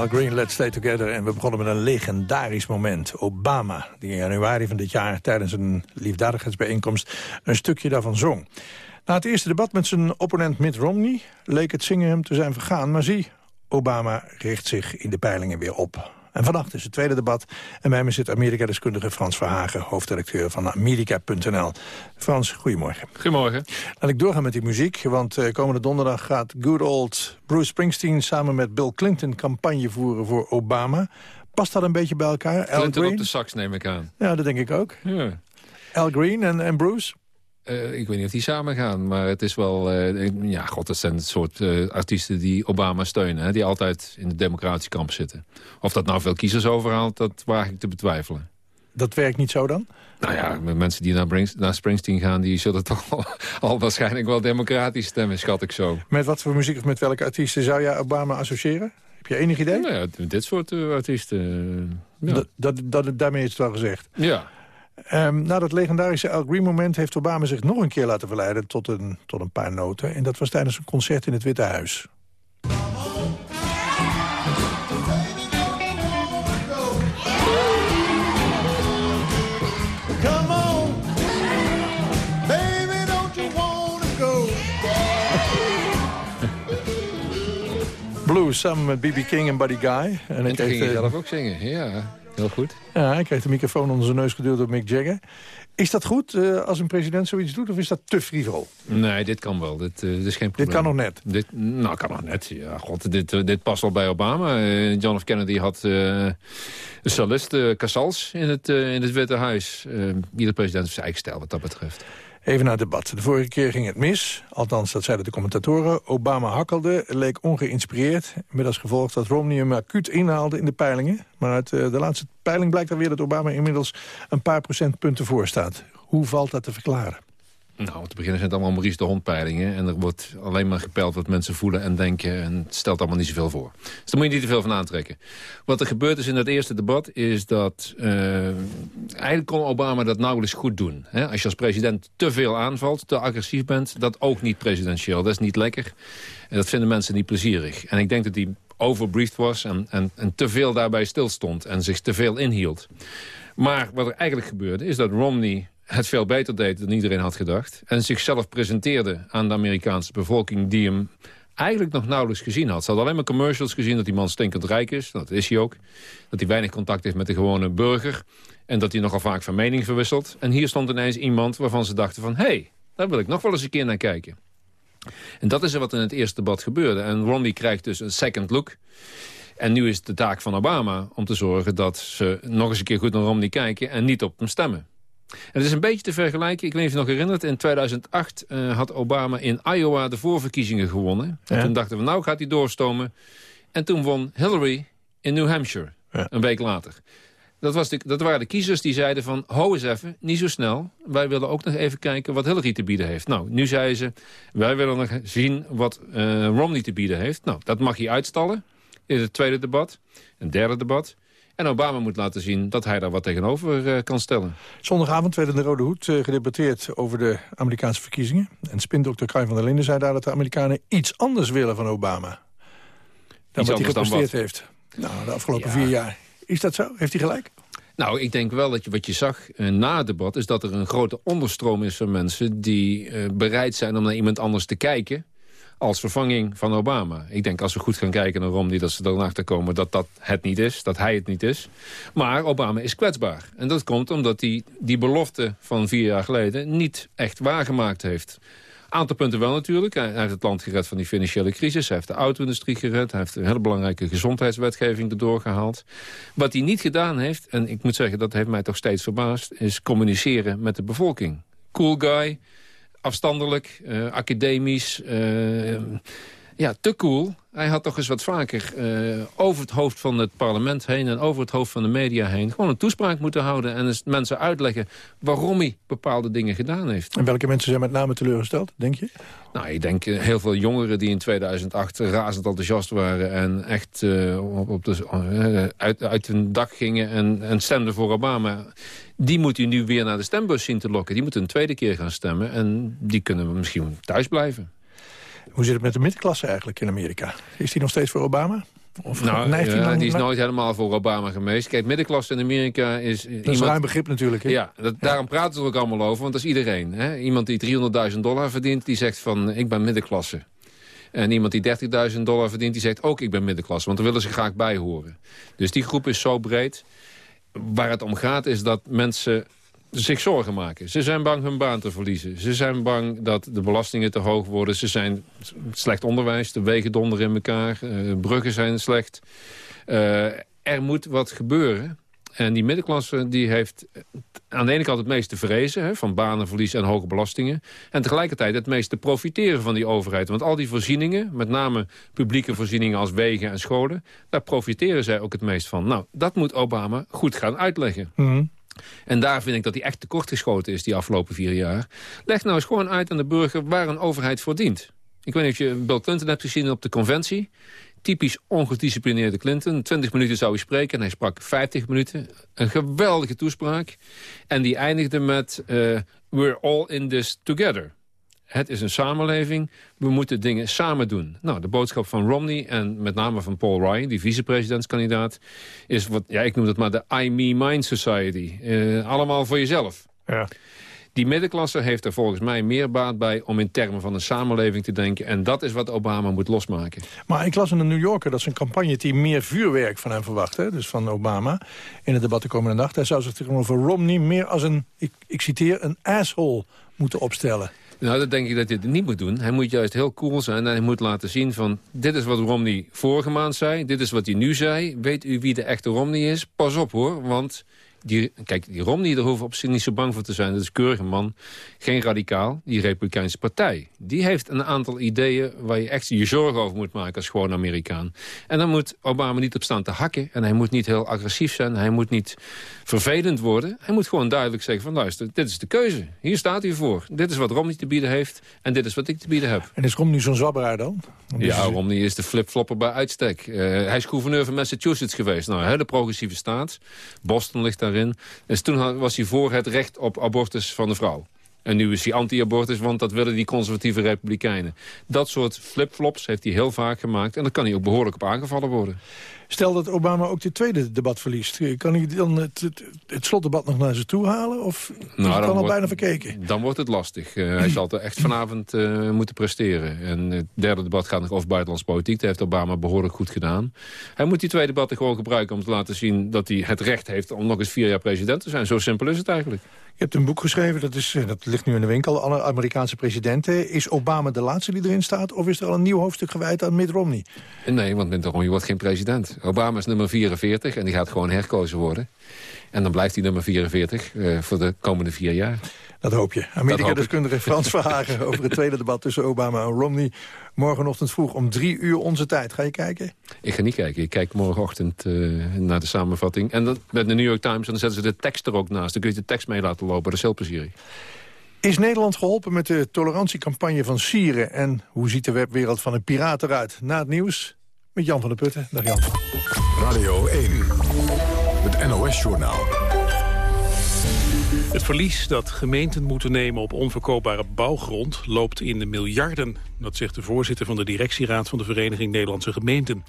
Green, Let's Stay Together. En we begonnen met een legendarisch moment. Obama, die in januari van dit jaar tijdens een liefdadigheidsbijeenkomst... een stukje daarvan zong. Na het eerste debat met zijn opponent Mitt Romney... leek het zingen hem te zijn vergaan. Maar zie, Obama richt zich in de peilingen weer op. En vannacht is het tweede debat. En bij me zit Amerika-deskundige Frans Verhagen... hoofdredacteur van Amerika.nl. Frans, goedemorgen. Goedemorgen. Laat ik doorgaan met die muziek, want eh, komende donderdag gaat good old Bruce Springsteen samen met Bill Clinton campagne voeren voor Obama. Past dat een beetje bij elkaar? Al Clinton Green? op de sax neem ik aan. Ja, dat denk ik ook. Ja. Al Green en, en Bruce? Eh, ik weet niet of die samen gaan, maar het is wel... eh, ja, god, dat zijn het soort eh, artiesten die Obama steunen. Hè, die altijd in de democratische kamp zitten. Of dat nou veel kiezers overhaalt, dat waag ik te betwijfelen. Dat werkt niet zo dan? Nou ja, met mensen die naar, Brings- naar Springsteen gaan... die zullen toch al, al waarschijnlijk wel democratisch stemmen, schat ik zo. Met wat voor muziek of met welke artiesten zou jij Obama associëren? Heb je enig idee? Nou ja, dit soort artiesten. ja. Dat, dat, dat, daarmee is het wel gezegd. ja. Ehm, na dat legendarische Al Green moment heeft Obama zich nog een keer laten verleiden tot een, tot een paar noten. En dat was tijdens een concert in het Witte Huis. Come on, baby, don't you wanna go? Blues samen met B.B. King en Buddy Guy. En, En toen ging zelf ook zingen. Ja, heel goed. ja, hij kreeg de microfoon onder zijn neus geduwd door Mick Jagger. Is dat goed eh, als een president zoiets doet of is dat te frivol? Nee, dit kan wel. Dit, eh, dit is geen probleem. kan nog net? Dit, nou, kan nog net. Ja, god, dit, eh, dit past wel bij Obama. John F. Kennedy had een eh, Casals, in het, in het Witte Huis. Ieder president heeft zijn eigen stijl wat dat betreft. Even naar het debat. De vorige keer ging het mis. Althans, dat zeiden de commentatoren. Obama hakkelde, leek ongeïnspireerd. Met als gevolg dat Romney hem acuut inhaalde in de peilingen. Maar uit eh, de laatste peiling blijkt dan weer dat Obama inmiddels een paar procentpunten voor staat. Hoe valt dat te verklaren? Nou, te beginnen zijn het allemaal Maurice de Hond peilingen. En er wordt alleen maar gepeld wat mensen voelen en denken. En het stelt allemaal niet zoveel voor. Dus daar moet je niet te veel van aantrekken. Wat er gebeurd is in dat eerste debat is dat... eh, eigenlijk kon Obama dat nauwelijks goed doen. Hè? Als je als president te veel aanvalt, te agressief bent... dat ook niet presidentieel. Dat is niet lekker. En dat vinden mensen niet plezierig. En ik denk dat hij overbriefd was en, en, en te veel daarbij stilstond. En zich te veel inhield. Maar wat er eigenlijk gebeurde is dat Romney het veel beter deed dan iedereen had gedacht. En zichzelf presenteerde aan de Amerikaanse bevolking die hem eigenlijk nog nauwelijks gezien had. Ze had alleen maar commercials gezien dat die man stinkend rijk is. Dat is hij ook. Dat hij weinig contact heeft met de gewone burger. En dat hij nogal vaak van mening verwisselt. En hier stond ineens iemand waarvan ze dachten van... hé, hey, daar wil ik nog wel eens een keer naar kijken. En dat is er wat in het eerste debat gebeurde. En Romney krijgt dus een second look. En nu is het de taak van Obama om te zorgen dat ze nog eens een keer goed naar Romney kijken... en niet op hem stemmen. Het is een beetje te vergelijken. Ik weet niet of je nog herinnert. In 2008 uh, had Obama in Iowa de voorverkiezingen gewonnen. En Ja. toen dachten we, nou gaat hij doorstomen. En toen won Hillary in New Hampshire. Een week later. Dat, was de, dat waren de kiezers die zeiden van... ho eens even, niet zo snel. Wij willen ook nog even kijken wat Hillary te bieden heeft. Nou, nu zeiden ze... wij willen nog zien wat eh, Romney te bieden heeft. Nou, dat mag hij uitstallen in het tweede debat. Een derde debat. En Obama moet laten zien dat hij daar wat tegenover eh, kan stellen. Zondagavond werd in de Rode Hoed eh, gedebatteerd over de Amerikaanse verkiezingen. En spindokter Kai van der Linden zei daar dat de Amerikanen iets anders willen van Obama. Dan wat hij gepresteerd wat? heeft. Nou, de afgelopen vier jaar. Is dat zo? Heeft hij gelijk? Nou, ik denk wel dat je, wat je zag eh, na het debat... is dat er een grote onderstroom is van mensen... die bereid zijn om naar iemand anders te kijken... als vervanging van Obama. Ik denk als we goed gaan kijken naar Romney... dat ze erachter komen dat dat het niet is, dat hij het niet is. Maar Obama is kwetsbaar. En dat komt omdat hij die belofte van vier jaar geleden... niet echt waargemaakt heeft. Aantal punten wel natuurlijk. Hij heeft het land gered van die financiële crisis. Hij heeft de auto-industrie gered. Hij heeft een hele belangrijke gezondheidswetgeving erdoor gehaald. Wat hij niet gedaan heeft, en ik moet zeggen dat heeft mij toch steeds verbaasd... is communiceren met de bevolking. Cool guy, afstandelijk, eh, academisch... eh, ja, te cool. Hij had toch eens wat vaker eh, over het hoofd van het parlement heen... en over het hoofd van de media heen... gewoon een toespraak moeten houden... en eens mensen uitleggen waarom hij bepaalde dingen gedaan heeft. En welke mensen zijn met name teleurgesteld, denk je? Nou, ik denk eh, heel veel jongeren die in 2008 razend enthousiast waren... en echt eh, op, op de, uit, uit hun dak gingen en, en stemden voor Obama... die moet u nu weer naar de stembus zien te lokken. Die moeten een tweede keer gaan stemmen en die kunnen we misschien thuis blijven. Hoe zit het met de middenklasse eigenlijk in Amerika? Is die nog steeds voor Obama? Of Nou, ja, dan die is naar- nooit helemaal voor Obama geweest. Kijk, middenklasse in Amerika is... Dat is een ruim begrip natuurlijk. Hè? Ja, dat, daarom praten ze er ook allemaal over, want dat is iedereen. Hè? Iemand die 300.000 dollar verdient, die zegt van ik ben middenklasse. En iemand die 30.000 dollar verdient, die zegt ook ik ben middenklasse. Want daar willen ze graag bij horen. Dus die groep is zo breed. Waar het om gaat is dat mensen zich zorgen maken. Ze zijn bang hun baan te verliezen. Ze zijn bang dat de belastingen te hoog worden. Ze zijn slecht onderwijs, de wegen donderen in elkaar. eh, bruggen zijn slecht. Eh, er moet wat gebeuren. En die middenklasse die heeft aan de ene kant het meest te vrezen... Hè, van banenverlies en hoge belastingen. En tegelijkertijd het meest te profiteren van die overheid. Want al die voorzieningen, met name publieke voorzieningen als wegen en scholen... daar profiteren zij ook het meest van. Nou, dat moet Obama goed gaan uitleggen. Mhm. En daar vind ik dat hij echt tekortgeschoten is die afgelopen vier jaar. Leg nou eens gewoon uit aan de burger waar een overheid voor dient. Ik weet niet of je Bill Clinton hebt gezien op de conventie. Typisch ongedisciplineerde Clinton. 20 minuten zou hij spreken en hij sprak 50 minuten. Een geweldige toespraak. En die eindigde met... eh, We're all in this together. Het is een samenleving. We moeten dingen samen doen. Nou, de boodschap van Romney en met name van Paul Ryan, die vicepresidentskandidaat, is wat, ja, ik noem het maar de I, me, mine society. Eh, allemaal voor jezelf. Ja. Die middenklasse heeft er volgens mij meer baat bij om in termen van een samenleving te denken. En dat is wat Obama moet losmaken. Maar ik las in de New Yorker dat zijn campagneteam meer vuurwerk van hem verwacht. Hè? Dus van Obama in het debat de komende nacht. Hij zou zich tegenover Romney meer als een, ik, ik citeer, een asshole moeten opstellen. Nou, dat denk ik dat hij het niet moet doen. Hij moet juist heel cool zijn en hij moet laten zien van... dit is wat Romney vorige maand zei, dit is wat hij nu zei. Weet u wie de echte Romney is? Pas op hoor, want... Die, kijk, die Romney, daar hoeven op zich niet zo bang voor te zijn. Dat is een keurige man, geen radicaal. Die Republikeinse partij, die heeft een aantal ideeën... waar je echt je zorgen over moet maken als gewoon Amerikaan. En dan moet Obama niet op staan te hakken. En hij moet niet heel agressief zijn. Hij moet niet vervelend worden. Hij moet gewoon duidelijk zeggen van... luister, dit is de keuze. Hier staat hij voor. Dit is wat Romney te bieden heeft. En dit is wat ik te bieden heb. En is Romney zo'n zwabberaar dan? Ja, Romney is de flipflopper bij uitstek. Eh, hij is gouverneur van Massachusetts geweest. Nou, een hele progressieve staat. Boston ligt daarin. Dus toen was hij voor het recht op abortus van de vrouw. En nu is hij anti-abortus, want dat willen die conservatieve republikeinen. Dat soort flipflops heeft hij heel vaak gemaakt. En daar kan hij ook behoorlijk op aangevallen worden. Stel dat Obama ook dit tweede debat verliest. Kan hij dan het, het, het slotdebat nog naar zich toe halen? Of is Nou, het dan al wordt- bijna verkeken? Dan wordt het lastig. Eh, hij zal er echt vanavond eh, moeten presteren. En het derde debat gaat nog over buitenlandse politiek. Dat heeft Obama behoorlijk goed gedaan. Hij moet die twee debatten gewoon gebruiken om te laten zien... dat hij het recht heeft om nog eens vier jaar president te zijn. Zo simpel is het eigenlijk. Je hebt een boek geschreven, dat, is, eh, dat ligt nu in de winkel. Alle Amerikaanse presidenten. Is Obama de laatste die erin staat? Of is er al een nieuw hoofdstuk gewijd aan Mitt Romney? Nee, want Mitt Romney wordt geen president. Obama is nummer 44 en die gaat gewoon herkozen worden. En dan blijft hij nummer 44 eh, voor de komende vier jaar. Dat hoop je. Amerika-deskundige Frans Verhagen over het tweede debat tussen Obama en Romney. Morgenochtend vroeg om drie uur onze tijd. Ga je kijken? Ik ga niet kijken. Ik kijk morgenochtend eh, naar de samenvatting. En dan met de New York Times. En dan zetten ze de tekst er ook naast. Dan kun je de tekst mee laten lopen. Dat is heel plezierig. Is Nederland geholpen met de tolerantiecampagne van Sieren? En hoe ziet de webwereld van een piraat eruit? Na het nieuws met Jan van der Putten. Dag Jan. Radio 1, het NOS-journaal. Het verlies dat gemeenten moeten nemen op onverkoopbare bouwgrond loopt in de miljarden. Dat zegt de voorzitter van de directieraad van de Vereniging Nederlandse Gemeenten.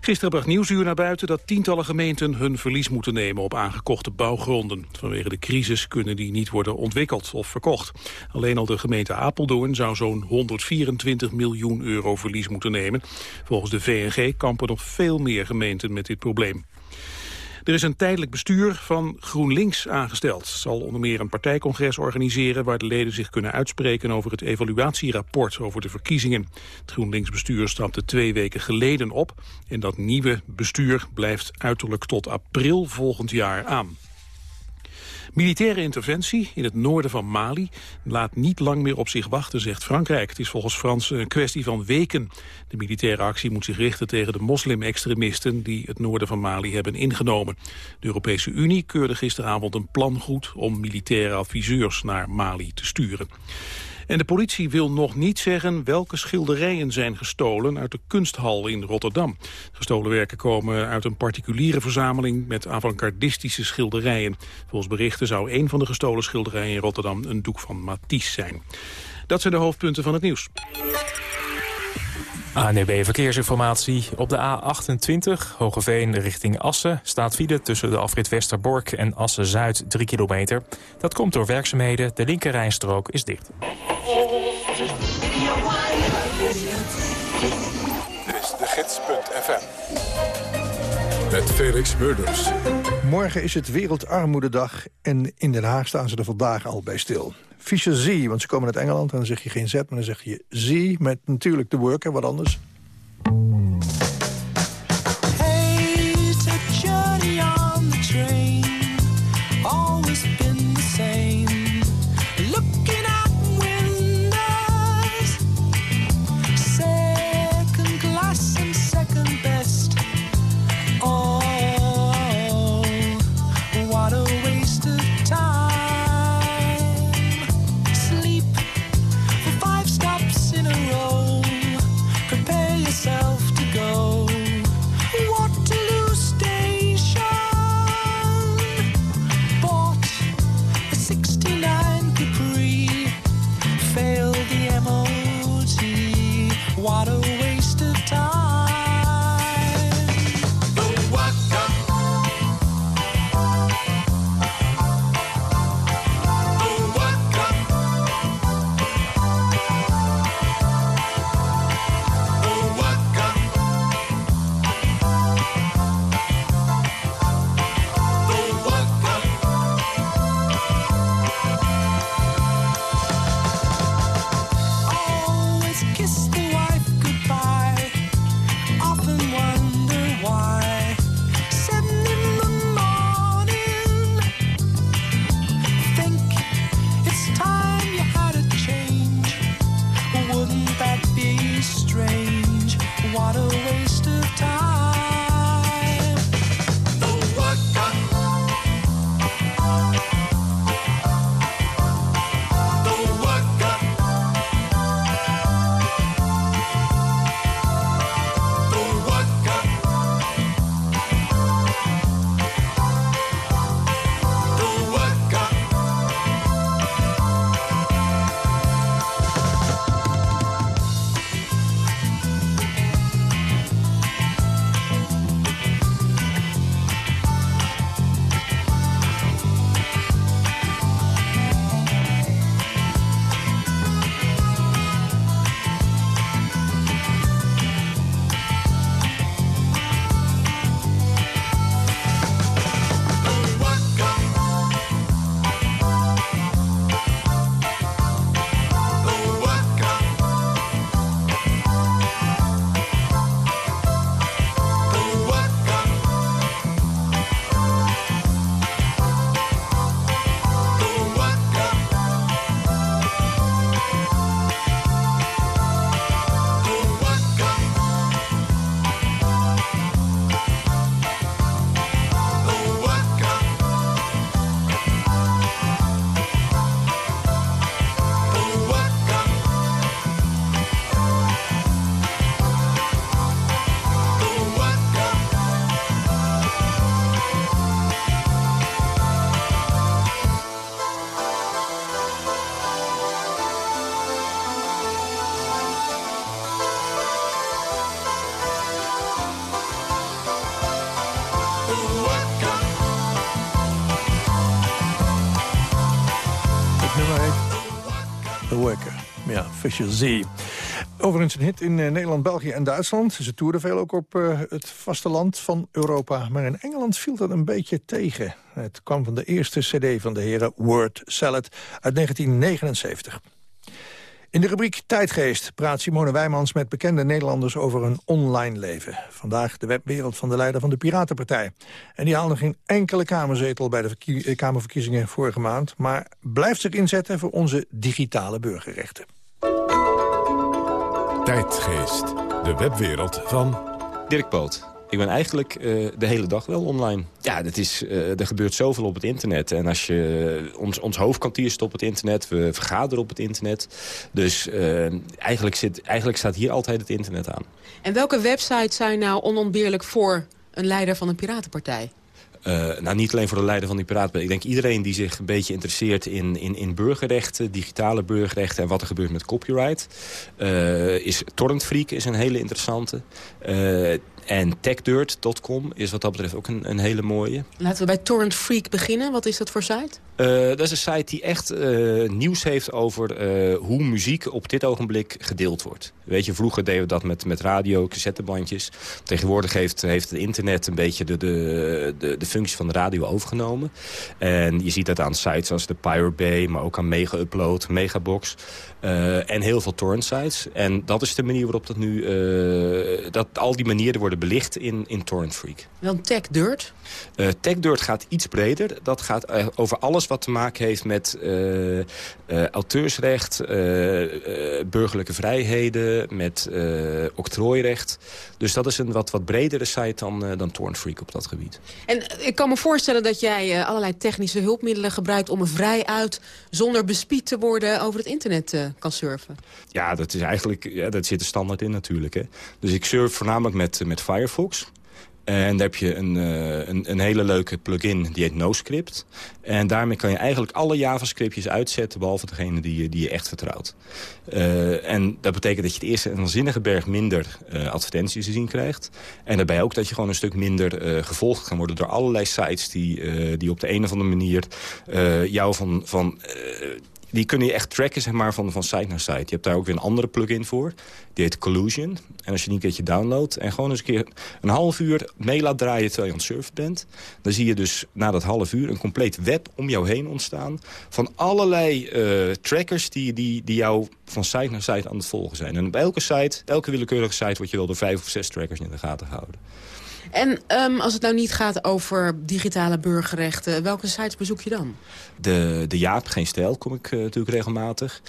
Gisteren bracht Nieuwsuur naar buiten dat tientallen gemeenten hun verlies moeten nemen op aangekochte bouwgronden. Vanwege de crisis kunnen die niet worden ontwikkeld of verkocht. Alleen al de gemeente Apeldoorn zou zo'n 124 miljoen euro verlies moeten nemen. Volgens de VNG kampen nog veel meer gemeenten met dit probleem. Er is een tijdelijk bestuur van GroenLinks aangesteld. Zal onder meer een partijcongres organiseren... waar de leden zich kunnen uitspreken over het evaluatierapport over de verkiezingen. Het GroenLinks-bestuur stapte twee weken geleden op... en dat nieuwe bestuur blijft uiterlijk tot april volgend jaar aan. Militaire interventie in het noorden van Mali laat niet lang meer op zich wachten, zegt Frankrijk. Het is volgens Frans een kwestie van weken. De militaire actie moet zich richten tegen de moslim-extremisten die het noorden van Mali hebben ingenomen. De Europese Unie keurde gisteravond een plan goed om militaire adviseurs naar Mali te sturen. En de politie wil nog niet zeggen welke schilderijen zijn gestolen uit de kunsthal in Rotterdam. Gestolen werken komen uit een particuliere verzameling met avant-gardistische schilderijen. Volgens berichten zou een van de gestolen schilderijen in Rotterdam een doek van Matisse zijn. Dat zijn de hoofdpunten van het nieuws. ANB E Verkeersinformatie. Op de A28 Hogeveen richting Assen staat file tussen de afrit Westerbork en Assen-Zuid 3 kilometer. Dat komt door werkzaamheden. De linkerrijstrook is dicht. Dit is de gids.fm. Met Felix Murders. Morgen is het Wereldarmoededag en in Den Haag staan ze er vandaag al bij stil. Fischer Z, want ze komen uit Engeland en dan zeg je geen Z, maar dan zeg je Z met natuurlijk de worker, wat anders. wouldn't that be strange? What a way Fisher Z. Overigens een hit in eh, Nederland, België en Duitsland. Ze toerden veel ook op uh, het vasteland van Europa. Maar in Engeland viel dat een beetje tegen. Het kwam van de eerste cd van de heren Word Salad uit 1979. In de rubriek Tijdgeest praat Simone Wijmans met bekende Nederlanders over hun online leven. Vandaag de webwereld van de leider van de Piratenpartij. En die haalde geen enkele kamerzetel bij de eh, Kamerverkiezingen vorige maand... maar blijft zich inzetten voor onze digitale burgerrechten. Tijdgeest, de webwereld van... Dirk Poot. Ik ben eigenlijk uh, de hele dag wel online. Ja, dat is, uh, er gebeurt zoveel op het internet. En als je, ons, ons hoofdkantier zit op het internet. We vergaderen op het internet. Dus eigenlijk, zit, eigenlijk staat hier altijd het internet aan. En welke websites zijn nou onontbeerlijk voor een leider van een piratenpartij? Uh, nou, niet alleen voor de leider van die piraten. Ik denk iedereen die zich een beetje interesseert in, in, in burgerrechten... digitale burgerrechten en wat er gebeurt met copyright... Uh, is Torrent Freak is een hele interessante. Uh, en techdirt.com is wat dat betreft ook een, een hele mooie. Laten we bij Torrent Freak beginnen. Wat is dat voor site? Uh, dat is een site die echt uh, nieuws heeft over uh, hoe muziek op dit ogenblik gedeeld wordt. Weet je, vroeger deden we dat met, met radio, cassettebandjes. Tegenwoordig heeft, heeft het internet een beetje de, de, de, de functie van de radio overgenomen. En je ziet dat aan sites als de Pirate Bay, maar ook aan Mega Upload, Megabox. en heel veel torrent sites. En dat is de manier waarop dat nu... dat al die manieren worden belicht in, in Torrent Freak. Dan TechDirt? Uh, TechDirt gaat iets breder. Dat gaat over alles wat te maken heeft met uh, auteursrecht, burgerlijke vrijheden, met octrooirecht. Dus dat is een wat, wat bredere site dan, dan Torrent Freak op dat gebied. En ik kan me voorstellen dat jij allerlei technische hulpmiddelen gebruikt om er vrij uit, zonder bespied te worden, over het internet kan surfen. Ja, dat is eigenlijk, ja, dat zit er standaard in natuurlijk. Hè. Dus ik surf voornamelijk met, met Firefox. En daar heb je een, uh, een, een, hele leuke plugin, die heet NoScript. En daarmee kan je eigenlijk alle JavaScriptjes uitzetten... behalve degene die, die je echt vertrouwt. Uh, en dat betekent dat je het eerste een waanzinnige berg minder advertenties te zien krijgt. En daarbij ook dat je gewoon een stuk minder gevolgd kan worden... door allerlei sites die, die op de een of andere manier jou van... van die kunnen je echt tracken zeg maar, van, van site naar site. Je hebt daar ook weer een andere plugin voor. Die heet Collusion. En als je die een keertje downloadt en gewoon eens een keer een half uur mee laat draaien terwijl je aan het bent. Dan zie je dus na dat half uur een compleet web om jou heen ontstaan. Van allerlei uh, trackers die, die, die jou van site naar site aan het volgen zijn. En bij elke site, elke willekeurige site wordt je wel door vijf of zes trackers in de gaten gehouden. En um, als het nou niet gaat over digitale burgerrechten, welke sites bezoek je dan? De, de Jaap, Geen Stijl, kom ik uh, natuurlijk regelmatig.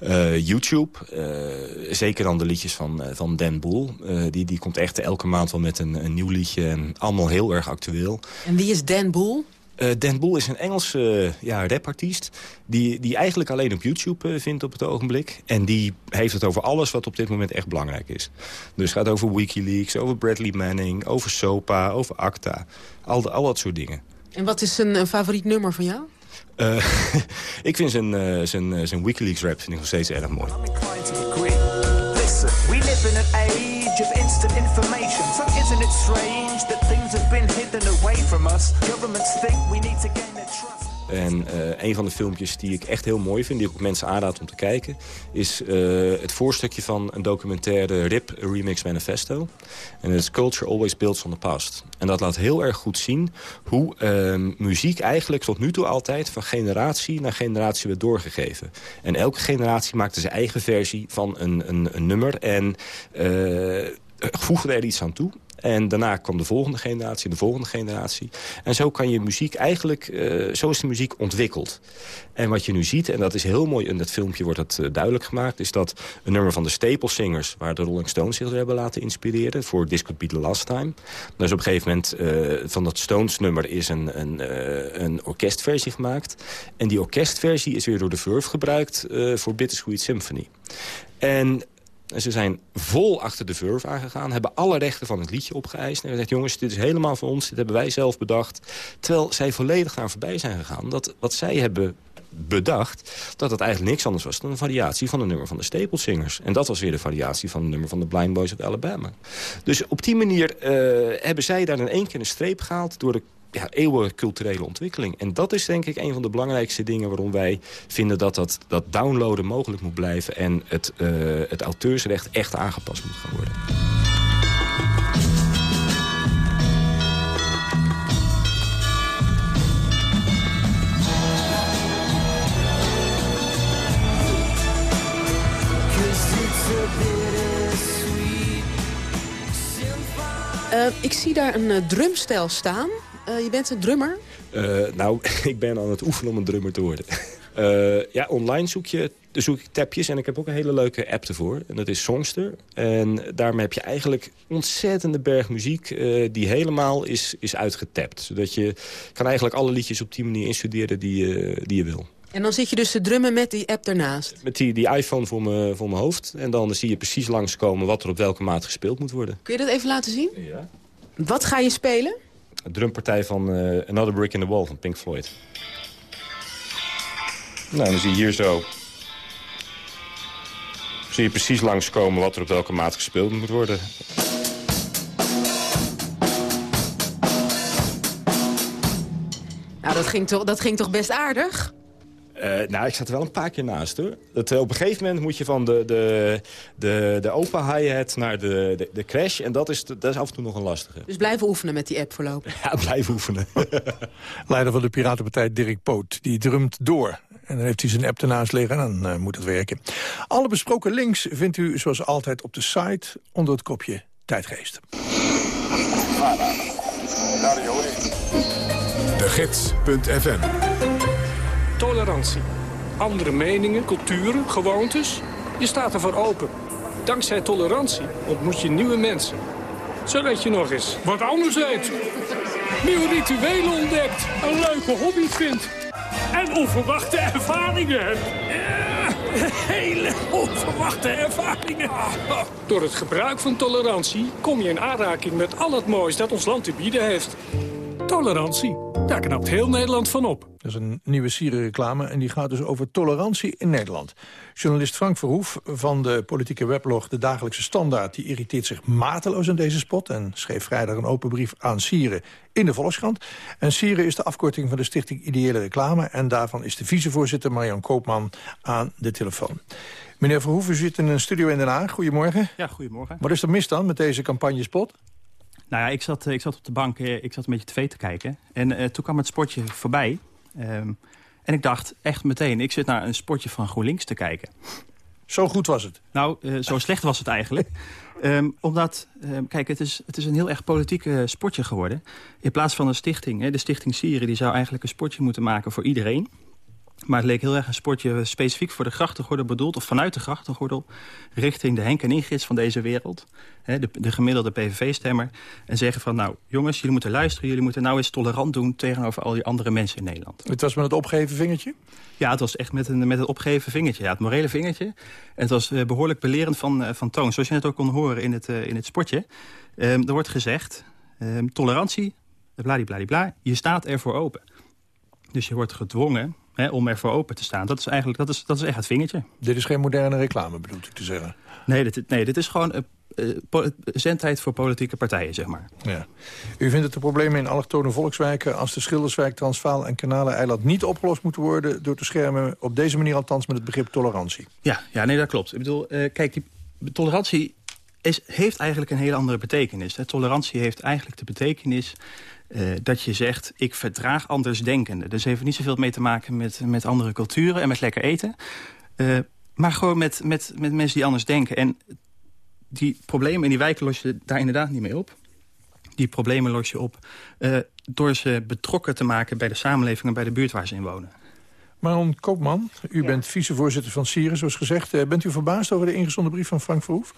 Uh, YouTube, uh, zeker dan de liedjes van, van Dan Boel. die, die komt echt elke maand wel met een, een nieuw liedje en allemaal heel erg actueel. En wie is Dan Boel? Uh, Dan Boel is een Engelse uh, ja, rapartiest... Die, die eigenlijk alleen op YouTube uh, vindt op het ogenblik. En die heeft het over alles wat op dit moment echt belangrijk is. Dus het gaat over Wikileaks, over Bradley Manning... over SOPA, over ACTA. Al, al dat soort dingen. En wat is een, een favoriet nummer van jou? ik vind zijn, zijn, zijn Wikileaks rap vind ik nog steeds erg mooi. Listen, we live in an age of instant information. So isn't it strange that things been away from us? Governments think we need to gain trust. En uh, een van de filmpjes die ik echt heel mooi vind... die ik ook mensen aanraad om te kijken... is uh, het voorstukje van een documentaire RIP Remix Manifesto. En het is Culture Always Builds on the Past. En dat laat heel erg goed zien hoe uh, muziek eigenlijk tot nu toe altijd... van generatie naar generatie werd doorgegeven. En elke generatie maakte zijn eigen versie van een, een, een nummer... en voegde er iets aan toe. En daarna kwam de volgende generatie, de volgende generatie. En zo kan je muziek eigenlijk, uh, zo is de muziek ontwikkeld. En wat je nu ziet, en dat is heel mooi, in dat filmpje wordt dat uh, duidelijk gemaakt... is dat een nummer van de Staple Singers, waar de Rolling Stones zich hebben laten inspireren... voor This Could Be The Last Time. Dus op een gegeven moment, uh, van dat Stones nummer is een, een, een orkestversie gemaakt. En die orkestversie is weer door de Verve gebruikt voor Bittersweet Symphony. En en ze zijn vol achter de Verve aangegaan. Hebben alle rechten van het liedje opgeëist. En gezegd, jongens, dit is helemaal van ons. Dit hebben wij zelf bedacht. Terwijl zij volledig daar voorbij zijn gegaan. Dat wat zij hebben bedacht dat het eigenlijk niks anders was dan een variatie van een nummer van de Staple Singers. En dat was weer de variatie van een nummer van de Blind Boys of Alabama. Dus op die manier uh, hebben zij daar in één keer een streep gehaald door de ja, eeuwen culturele ontwikkeling. En dat is denk ik een van de belangrijkste dingen waarom wij vinden dat dat, dat downloaden mogelijk moet blijven en het, uh, het auteursrecht echt aangepast moet gaan worden. Uh, ik zie daar een uh, drumstijl staan. Uh, je bent een drummer? nou, ik ben aan het oefenen om een drummer te worden. ja, online zoek, je, zoek ik tapjes en ik heb ook een hele leuke app ervoor. En dat is Songster. En daarmee heb je eigenlijk ontzettende berg muziek die helemaal is, is uitgetapt. Zodat je kan eigenlijk alle liedjes op die manier instuderen die, die je wil. En dan zit je dus te drummen met die app ernaast? Met die, die iPhone voor mijn voor mijn hoofd. En dan zie je precies langskomen wat er op welke maat gespeeld moet worden. Kun je dat even laten zien? Ja. Wat ga je spelen? Drumpartij van uh, Another Brick in the Wall van Pink Floyd. Nou, dan zie je hier zo... Zie je precies langskomen wat er op welke maat gespeeld moet worden. Nou, dat ging toch, dat ging toch best aardig? Uh, nou, ik zat er wel een paar keer naast, hoor. Dat, uh, op een gegeven moment moet je van de, de, de, de open hi-hat naar de, de, de, crash. En dat is, dat is af en toe nog een lastige. Dus blijven oefenen met die app voorlopig? Ja, blijven oefenen. Leider van de Piratenpartij Dirk Poot, die drumt door. En dan heeft hij zijn app ernaast liggen en dan uh, moet het werken. Alle besproken links vindt u zoals altijd op de site onder het kopje Tijdgeest. De Gids.fm tolerantie. Andere meningen, culturen, gewoontes. Je staat ervoor open. Dankzij tolerantie ontmoet je nieuwe mensen. Zodat je nog eens wat anders eet. Nieuwe rituelen ontdekt. Een leuke hobby vindt. En onverwachte ervaringen hebt. hele onverwachte ervaringen. Door het gebruik van tolerantie kom je in aanraking met al het moois dat ons land te bieden heeft. Tolerantie. Daar knapt heel Nederland van op. Dat is een nieuwe Sieren-reclame en die gaat dus over tolerantie in Nederland. Journalist Frank Verhoef van de politieke weblog De Dagelijkse Standaard... die irriteert zich mateloos aan deze spot... en schreef vrijdag een open brief aan Sieren in de Volkskrant. En Sieren is de afkorting van de Stichting Ideële Reclame... en daarvan is de vicevoorzitter Marian Koopman aan de telefoon. Meneer Verhoef, u zit in een studio in Den Haag. Goedemorgen. Ja, goedemorgen. Wat is er mis dan met deze campagnespot? Nou ja, ik zat, ik zat op de bank, eh, ik zat een beetje tv te kijken. En uh, toen kwam het spotje voorbij. Um, en ik dacht echt meteen, ik zit naar een spotje van GroenLinks te kijken. Zo goed was het? Nou, uh, zo slecht was het eigenlijk. Um, omdat, um, kijk, het is, het is een heel erg politiek uh, sportje geworden. In plaats van een stichting, hè, de stichting Sieren... die zou eigenlijk een sportje moeten maken voor iedereen. Maar het leek heel erg een sportje specifiek voor de grachtengordel bedoeld... of vanuit de grachtengordel richting de Henk en Ingrids van deze wereld. Hè, de, de, gemiddelde PVV-stemmer. En zeggen van, nou jongens, jullie moeten luisteren... jullie moeten nou eens tolerant doen tegenover al die andere mensen in Nederland. Het was met het opgeven vingertje? Ja, het was echt met, een, met het opgeven vingertje. Ja, het morele vingertje. En het was uh, behoorlijk belerend van, uh, van toon. Zoals je net ook kon horen in het, uh, in het spotje. Um, er wordt gezegd, um, tolerantie, bladibladibla, je staat ervoor open. Dus je wordt gedwongen hè, om ervoor open te staan. Dat is eigenlijk dat is, dat is echt het vingertje. Dit is geen moderne reclame, bedoelt u te zeggen? Nee, dit, nee, dit is gewoon uh, uh, zendtijd voor politieke partijen, zeg maar. Ja. U vindt dat de problemen in allochtone volkswijken... als de Schilderswijk, Transvaal en Kanalen-eiland niet opgelost moeten worden... door te schermen, op deze manier althans, met het begrip tolerantie? Ja, ja nee, dat klopt. Ik bedoel, uh, kijk, die tolerantie is, heeft eigenlijk een hele andere betekenis. Hè. Tolerantie heeft eigenlijk de betekenis... Uh, dat je zegt, ik verdraag andersdenkenden. Dus heeft niet zoveel mee te maken met, met andere culturen en met lekker eten. Uh, maar gewoon met, met, met mensen die anders denken. En die problemen in die wijken los je daar inderdaad niet mee op. Die problemen los je op uh, door ze betrokken te maken bij de samenleving en bij de buurt waar ze in wonen. Maron Koopman, u ja. bent vicevoorzitter van Sieren, zoals gezegd. Uh, bent u verbaasd over de ingezonden brief van Frank Verhoef?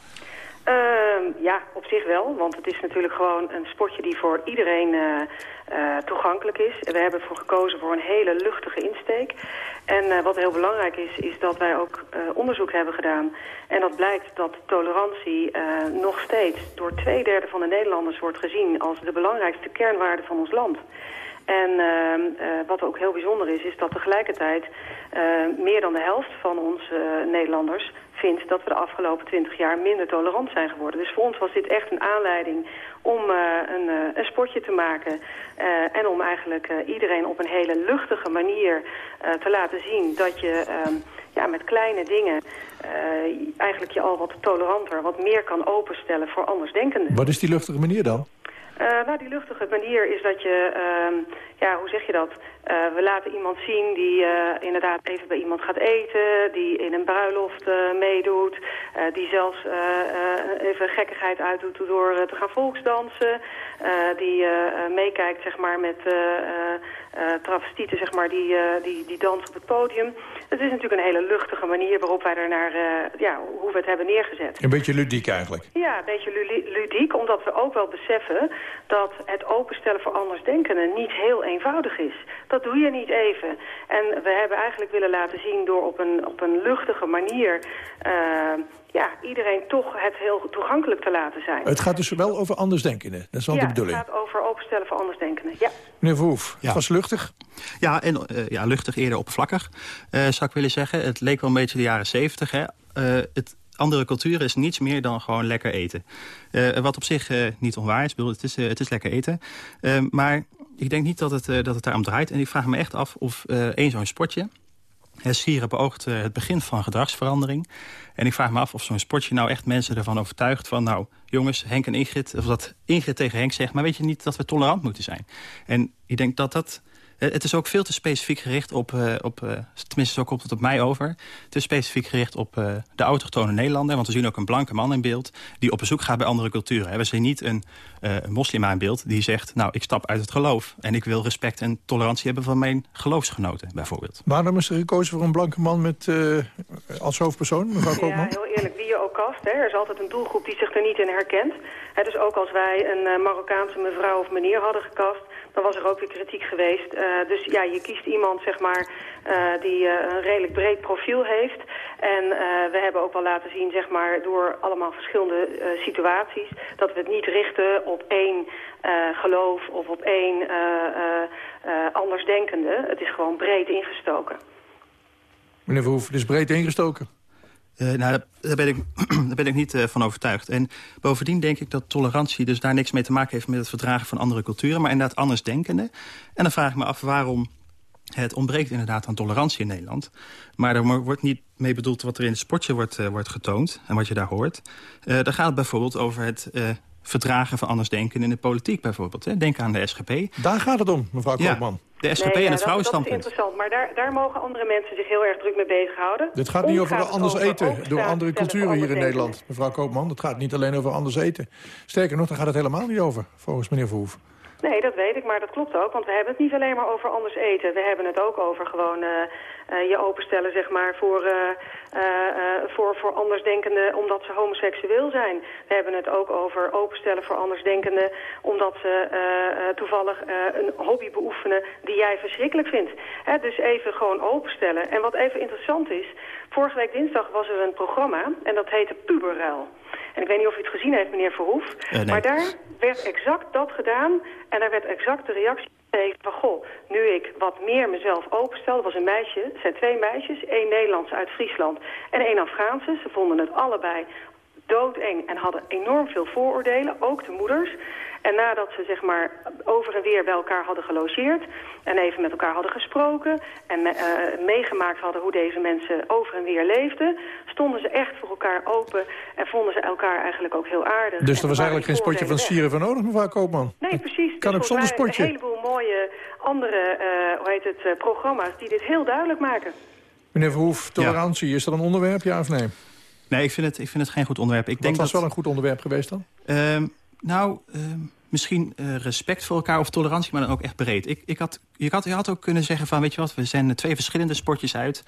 Uh, ja, op zich wel. Want het is natuurlijk gewoon een sportje die voor iedereen uh, uh, toegankelijk is. We hebben ervoor gekozen voor een hele luchtige insteek. En uh, wat heel belangrijk is, is dat wij ook onderzoek hebben gedaan. En dat blijkt dat tolerantie nog steeds door twee derde van de Nederlanders wordt gezien... als de belangrijkste kernwaarde van ons land. En wat ook heel bijzonder is, is dat tegelijkertijd meer dan de helft van onze Nederlanders dat we de afgelopen twintig jaar minder tolerant zijn geworden. Dus voor ons was dit echt een aanleiding om een, een, sportje te maken. en om eigenlijk iedereen op een hele luchtige manier te laten zien dat je ehm, ja, met kleine dingen eigenlijk je al wat toleranter, wat meer kan openstellen voor andersdenkenden. Wat is die luchtige manier dan? Uh, nou, die luchtige manier is dat je, uh, ja, hoe zeg je dat? Uh, we laten iemand zien die inderdaad even bij iemand gaat eten, die in een bruiloft meedoet, die zelfs even gekkigheid uitdoet door te gaan volksdansen, die meekijkt zeg maar met travestieten zeg maar, die, die, die dansen op het podium. Het is natuurlijk een hele luchtige manier waarop wij er naar, ja, hoe we het hebben neergezet. Een beetje ludiek eigenlijk. Ja, een beetje ludiek, omdat we ook wel beseffen dat het openstellen voor andersdenkenden niet heel eenvoudig is. Dat doe je niet even. En we hebben eigenlijk willen laten zien door op een, op een luchtige manier... Uh, ja, iedereen toch het heel toegankelijk te laten zijn. Het gaat dus wel over andersdenkenden, dat is wel ja, de bedoeling. het gaat over openstellen voor andersdenkenden, ja. Meneer Verhoef, ja. het was luchtig? Ja, en, uh, ja, luchtig eerder oppervlakkig, uh, zou ik willen zeggen. Het leek wel een beetje de jaren zeventig, hè. het andere cultuur is niets meer dan gewoon lekker eten. Uh, wat op zich uh, niet onwaar is. Bedoel, het, is uh, het is lekker eten. maar ik denk niet dat het, dat het daarom draait. En ik vraag me echt af of één zo'n sportje... Sieren beoogt het begin van gedragsverandering. En ik vraag me af of zo'n sportje nou echt mensen ervan overtuigt... van nou, jongens, Henk en Ingrid... of dat Ingrid tegen Henk zegt... maar weet je niet dat we tolerant moeten zijn? En ik denk dat dat eh, het is ook veel te specifiek gericht op, uh, op uh, tenminste zo komt het op mij over... te specifiek gericht op uh, de autochtone Nederlander. Want we zien ook een blanke man in beeld die op bezoek gaat bij andere culturen. We zien niet een, een moslima in beeld die zegt... nou, ik stap uit het geloof en ik wil respect en tolerantie hebben van mijn geloofsgenoten, bijvoorbeeld. Waarom is er gekozen voor een blanke man met, als hoofdpersoon, mevrouw Koopman? Ja, heel eerlijk, wie je ook kast. Hè. Er is altijd een doelgroep die zich er niet in herkent. Hè, dus ook als wij een Marokkaanse mevrouw of meneer hadden gekast dan was er ook weer kritiek geweest. Uh, dus ja, je kiest iemand zeg maar, uh, die uh, een redelijk breed profiel heeft. En we hebben ook wel laten zien zeg maar, door allemaal verschillende situaties... dat we het niet richten op één geloof of op één andersdenkende. Het is gewoon breed ingestoken. Meneer Verhoef, is breed ingestoken. Uh, nou, daar ben ik, daar ben ik niet uh, van overtuigd. En bovendien denk ik dat tolerantie dus daar niks mee te maken heeft... met het verdragen van andere culturen, maar inderdaad andersdenkende. En dan vraag ik me af waarom het ontbreekt inderdaad aan tolerantie in Nederland. Maar er wordt niet mee bedoeld wat er in het sportje wordt, uh, wordt getoond... en wat je daar hoort. daar gaat het bijvoorbeeld over het verdragen van andersdenken in de politiek bijvoorbeeld. Hè. Denk aan de SGP. Daar gaat het om, mevrouw Koopman. Ja, de SGP nee, en het vrouwenstandpunt. Dat is interessant, maar daar, daar mogen andere mensen zich heel erg druk mee bezighouden. Dit gaat niet over anders eten door andere culturen hier in Nederland, mevrouw Koopman. Het gaat niet alleen over anders eten. Sterker nog, daar gaat het helemaal niet over, volgens meneer Verhoef. Nee, dat weet ik, maar dat klopt ook. Want we hebben het niet alleen maar over anders eten. We hebben het ook over gewoon uh, je openstellen zeg maar, voor, uh, voor, voor andersdenkenden omdat ze homoseksueel zijn. We hebben het ook over openstellen voor andersdenkenden omdat ze toevallig een hobby beoefenen die jij verschrikkelijk vindt. Hè, dus even gewoon openstellen. En wat even interessant is, vorige week dinsdag was er een programma en dat heette Puberruil. En ik weet niet of u het gezien heeft, meneer Verhoef. Uh, nee. Maar daar werd exact dat gedaan. En daar werd exact de reactie van... goh, nu ik wat meer mezelf openstel... was een meisje, zijn twee meisjes. één Nederlandse uit Friesland en één Afghaanse. Ze vonden het allebei doodeng en hadden enorm veel vooroordelen. Ook de moeders. En nadat ze zeg maar over en weer bij elkaar hadden gelogeerd... en even met elkaar hadden gesproken... en uh, meegemaakt hadden hoe deze mensen over en weer leefden... stonden ze echt voor elkaar open en vonden ze elkaar eigenlijk ook heel aardig. Dus er was eigenlijk geen spotje van Sieren van nodig, mevrouw Koopman? Nee, precies. Kan dus ook zonder spotje. Een heleboel mooie andere uh, hoe heet het, uh, programma's die dit heel duidelijk maken. Meneer Verhoef, tolerantie, ja. is dat een onderwerp, ja of nee? Nee, ik vind het, ik vind het geen goed onderwerp. Ik Wat denk was dat, wel een goed onderwerp geweest dan? Uh, nou, uh, misschien uh, respect voor elkaar of tolerantie, maar dan ook echt breed. Ik, ik had, je, had, je had ook kunnen zeggen van, weet je wat, we zenden twee verschillende sportjes uit.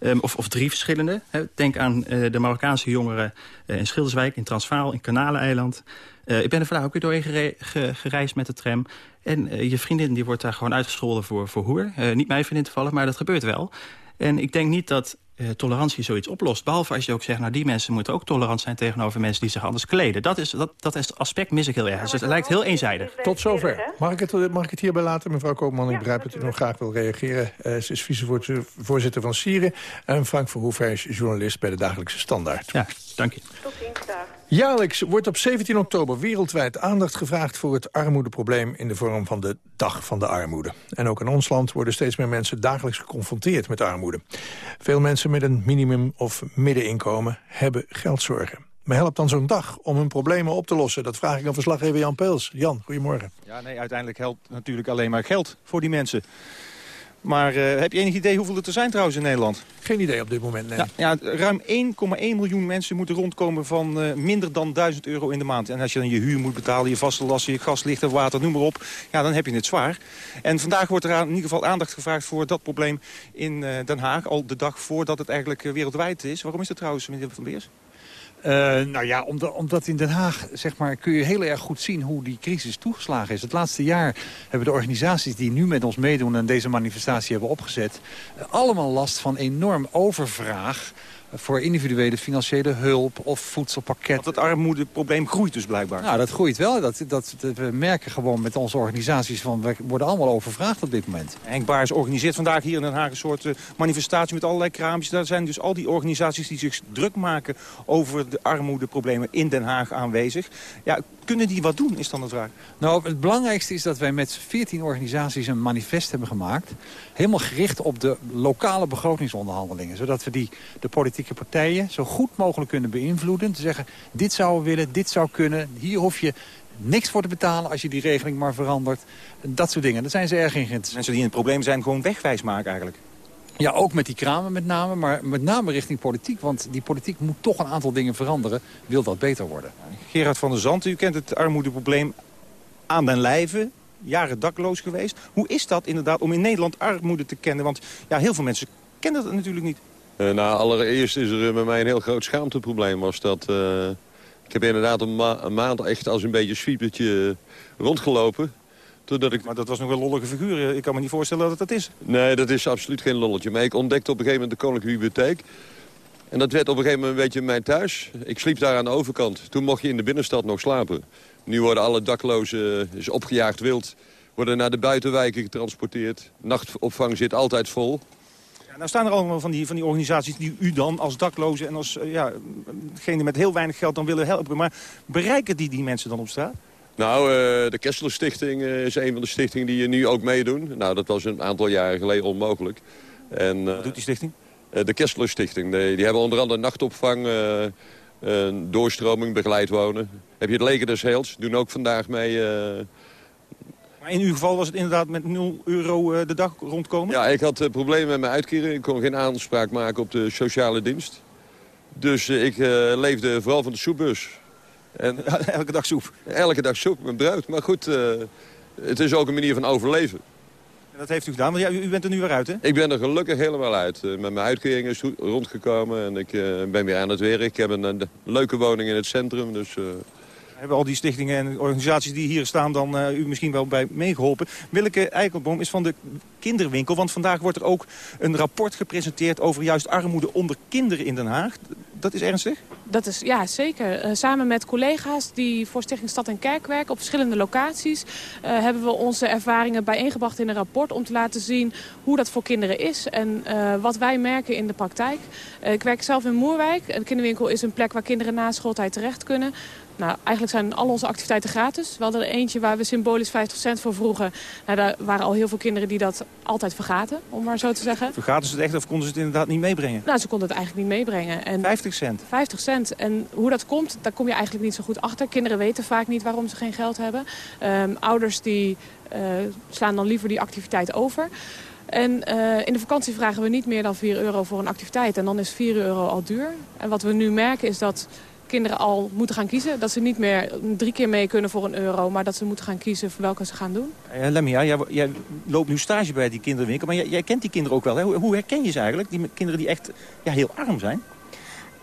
Um, of, of drie verschillende. Hè. Denk aan uh, de Marokkaanse jongeren in Schilderswijk, in Transvaal, in Kanaleiland. ik ben er vandaag ook weer doorheen gere ge gereisd met de tram. En je vriendin die wordt daar gewoon uitgescholden voor, voor hoer. niet mijn vriendin toevallig, maar dat gebeurt wel. En ik denk niet dat eh, tolerantie zoiets oplost. Behalve als je ook zegt, nou die mensen moeten ook tolerant zijn tegenover mensen die zich anders kleden. Dat, is, dat, dat is het aspect mis ik heel erg. Dus het lijkt heel eenzijdig. Tot zover. Mag ik het, mag ik het hierbij laten, mevrouw Koopman? Ik begrijp dat u nog graag wil reageren. Eh, ze is vicevoorzitter van Sieren. En Frank Verhoeven is journalist bij de Dagelijkse Standaard. Ja, dank je. Tot ziens, dag. Jaarlijks wordt op 17 oktober wereldwijd aandacht gevraagd voor het armoedeprobleem in de vorm van de Dag van de Armoede. En ook in ons land worden steeds meer mensen dagelijks geconfronteerd met armoede. Veel mensen met een minimum- of middeninkomen hebben geldzorgen. Maar helpt dan zo'n dag om hun problemen op te lossen? Dat vraag ik aan verslaggever Jan Peels. Jan, goedemorgen. Ja, nee, uiteindelijk helpt natuurlijk alleen maar geld voor die mensen. Maar eh, heb je enig idee hoeveel het er zijn trouwens in Nederland? Geen idee op dit moment, nee. Ja, ja, ruim 1,1 miljoen mensen moeten rondkomen van eh, minder dan 1000 euro in de maand. En als je dan je huur moet betalen, je vaste lasten, je gas, licht en water, noem maar op. Ja, dan heb je het zwaar. En vandaag wordt er aan, in ieder geval aandacht gevraagd voor dat probleem in eh, Den Haag. Al de dag voordat het eigenlijk wereldwijd is. Waarom is dat trouwens, meneer Van Beers? Uh, nou ja, omdat, omdat, in Den Haag zeg maar, kun je heel erg goed zien hoe die crisis toegeslagen is. Het laatste jaar hebben de organisaties die nu met ons meedoen... en deze manifestatie hebben opgezet... Allemaal last van enorm overvraag voor individuele financiële hulp of voedselpakketten. Want het armoedeprobleem groeit dus blijkbaar. Nou, dat groeit wel. Dat, dat, dat, we merken gewoon met onze organisaties van we worden allemaal overvraagd op dit moment. Henk Baars organiseert vandaag hier in Den Haag een soort uh, manifestatie met allerlei kraampjes. Daar zijn dus al die organisaties die zich druk maken over de armoedeproblemen in Den Haag aanwezig. Ja, kunnen die wat doen, is dan de vraag? Nou, het belangrijkste is dat wij met 14 organisaties een manifest hebben gemaakt. Helemaal gericht op de lokale begrotingsonderhandelingen. Zodat we die, de politieke partijen zo goed mogelijk kunnen beïnvloeden. Te zeggen, dit zouden we willen, dit zou kunnen. Hier hoef je niks voor te betalen als je die regeling maar verandert. Dat soort dingen, daar zijn ze erg in geïnteresseerd. Mensen die in het probleem zijn, gewoon wegwijs maken eigenlijk. Ja, ook met die kramen met name, maar met name richting politiek. Want die politiek moet toch een aantal dingen veranderen. Wil dat beter worden? Gerard van der Zand, u kent het armoedeprobleem aan den lijve. Jaren dakloos geweest. Hoe is dat inderdaad om in Nederland armoede te kennen? Want ja, heel veel mensen kennen dat natuurlijk niet. Uh, nou, allereerst is er bij mij een heel groot schaamteprobleem. Was dat, uh, ik heb inderdaad een, ma een, maand echt als een beetje zwiepertje rondgelopen. Totdat ik... Maar dat was nog een lollige figuur. Ik kan me niet voorstellen dat het dat is. Nee, dat is absoluut geen lolletje. Maar ik ontdekte op een gegeven moment de Koninklijke Bibliotheek. En dat werd op een gegeven moment een beetje mijn thuis. Ik sliep daar aan de overkant. Toen mocht je in de binnenstad nog slapen. Nu worden alle daklozen, is opgejaagd wild, worden naar de buitenwijken getransporteerd. Nachtopvang zit altijd vol. Ja, nou staan er allemaal van die, van die organisaties die u dan als daklozen en als uh, ja, degene met heel weinig geld dan willen helpen. Maar bereiken die die mensen dan op straat? Nou, uh, de Kessler Stichting is een van de stichtingen die nu ook meedoen. Nou, dat was een aantal jaren geleden onmogelijk. En, Wat doet die stichting? de Kessler Stichting. Die, die, hebben onder andere nachtopvang, doorstroming, begeleid wonen. Heb je het leger des Heels, doen ook vandaag mee... Maar in uw geval was het inderdaad met 0 euro de dag rondkomen? Ja, ik had problemen met mijn uitkering. Ik kon geen aanspraak maken op de sociale dienst. Dus ik leefde vooral van de soepbus. En, elke dag soep? Elke dag soep met brood. Maar goed, het is ook een manier van overleven. Dat heeft u gedaan, want ja, u bent er nu weer uit, hè? Ik ben er gelukkig helemaal uit. Uh, met mijn uitkering is rondgekomen en ik uh, ben weer aan het werk. Ik heb een, een leuke woning in het centrum, dus... Hebben al die stichtingen en organisaties die hier staan dan u misschien wel bij meegeholpen. Willeke Eikelboom is van de kinderwinkel, want vandaag wordt er ook een rapport gepresenteerd over juist armoede onder kinderen in Den Haag. Dat is ernstig? Dat is, ja, zeker. Uh, samen met collega's die voor Stichting Stad en Kerk werken op verschillende locaties... Uh, hebben we onze ervaringen bijeengebracht in een rapport... om te laten zien hoe dat voor kinderen is en wat wij merken in de praktijk. ik werk zelf in Moerwijk. De kinderwinkel is een plek waar kinderen na schooltijd terecht kunnen. Nou, eigenlijk zijn al onze activiteiten gratis. We hadden er eentje waar we symbolisch 50 cent voor vroegen. Nou, daar waren al heel veel kinderen die dat altijd vergaten, om maar zo te zeggen. Vergaten ze het echt of konden ze het inderdaad niet meebrengen? Nou, ze konden het eigenlijk niet meebrengen. En 50 cent? 50 cent. En hoe dat komt, daar kom je eigenlijk niet zo goed achter. Kinderen weten vaak niet waarom ze geen geld hebben. Um, ouders die uh, slaan dan liever die activiteit over. En uh, in de vakantie vragen we niet meer dan 4 euro voor een activiteit. En dan is 4 euro al duur. En wat we nu merken is dat kinderen al moeten gaan kiezen. Dat ze niet meer drie keer mee kunnen voor een euro... maar dat ze moeten gaan kiezen voor welke ze gaan doen. Lemia, jij, jij, loopt nu stage bij die kinderwinkel... maar jij, jij, kent die kinderen ook wel. Hè? Hoe, hoe herken je ze eigenlijk? Die kinderen die echt ja, heel arm zijn?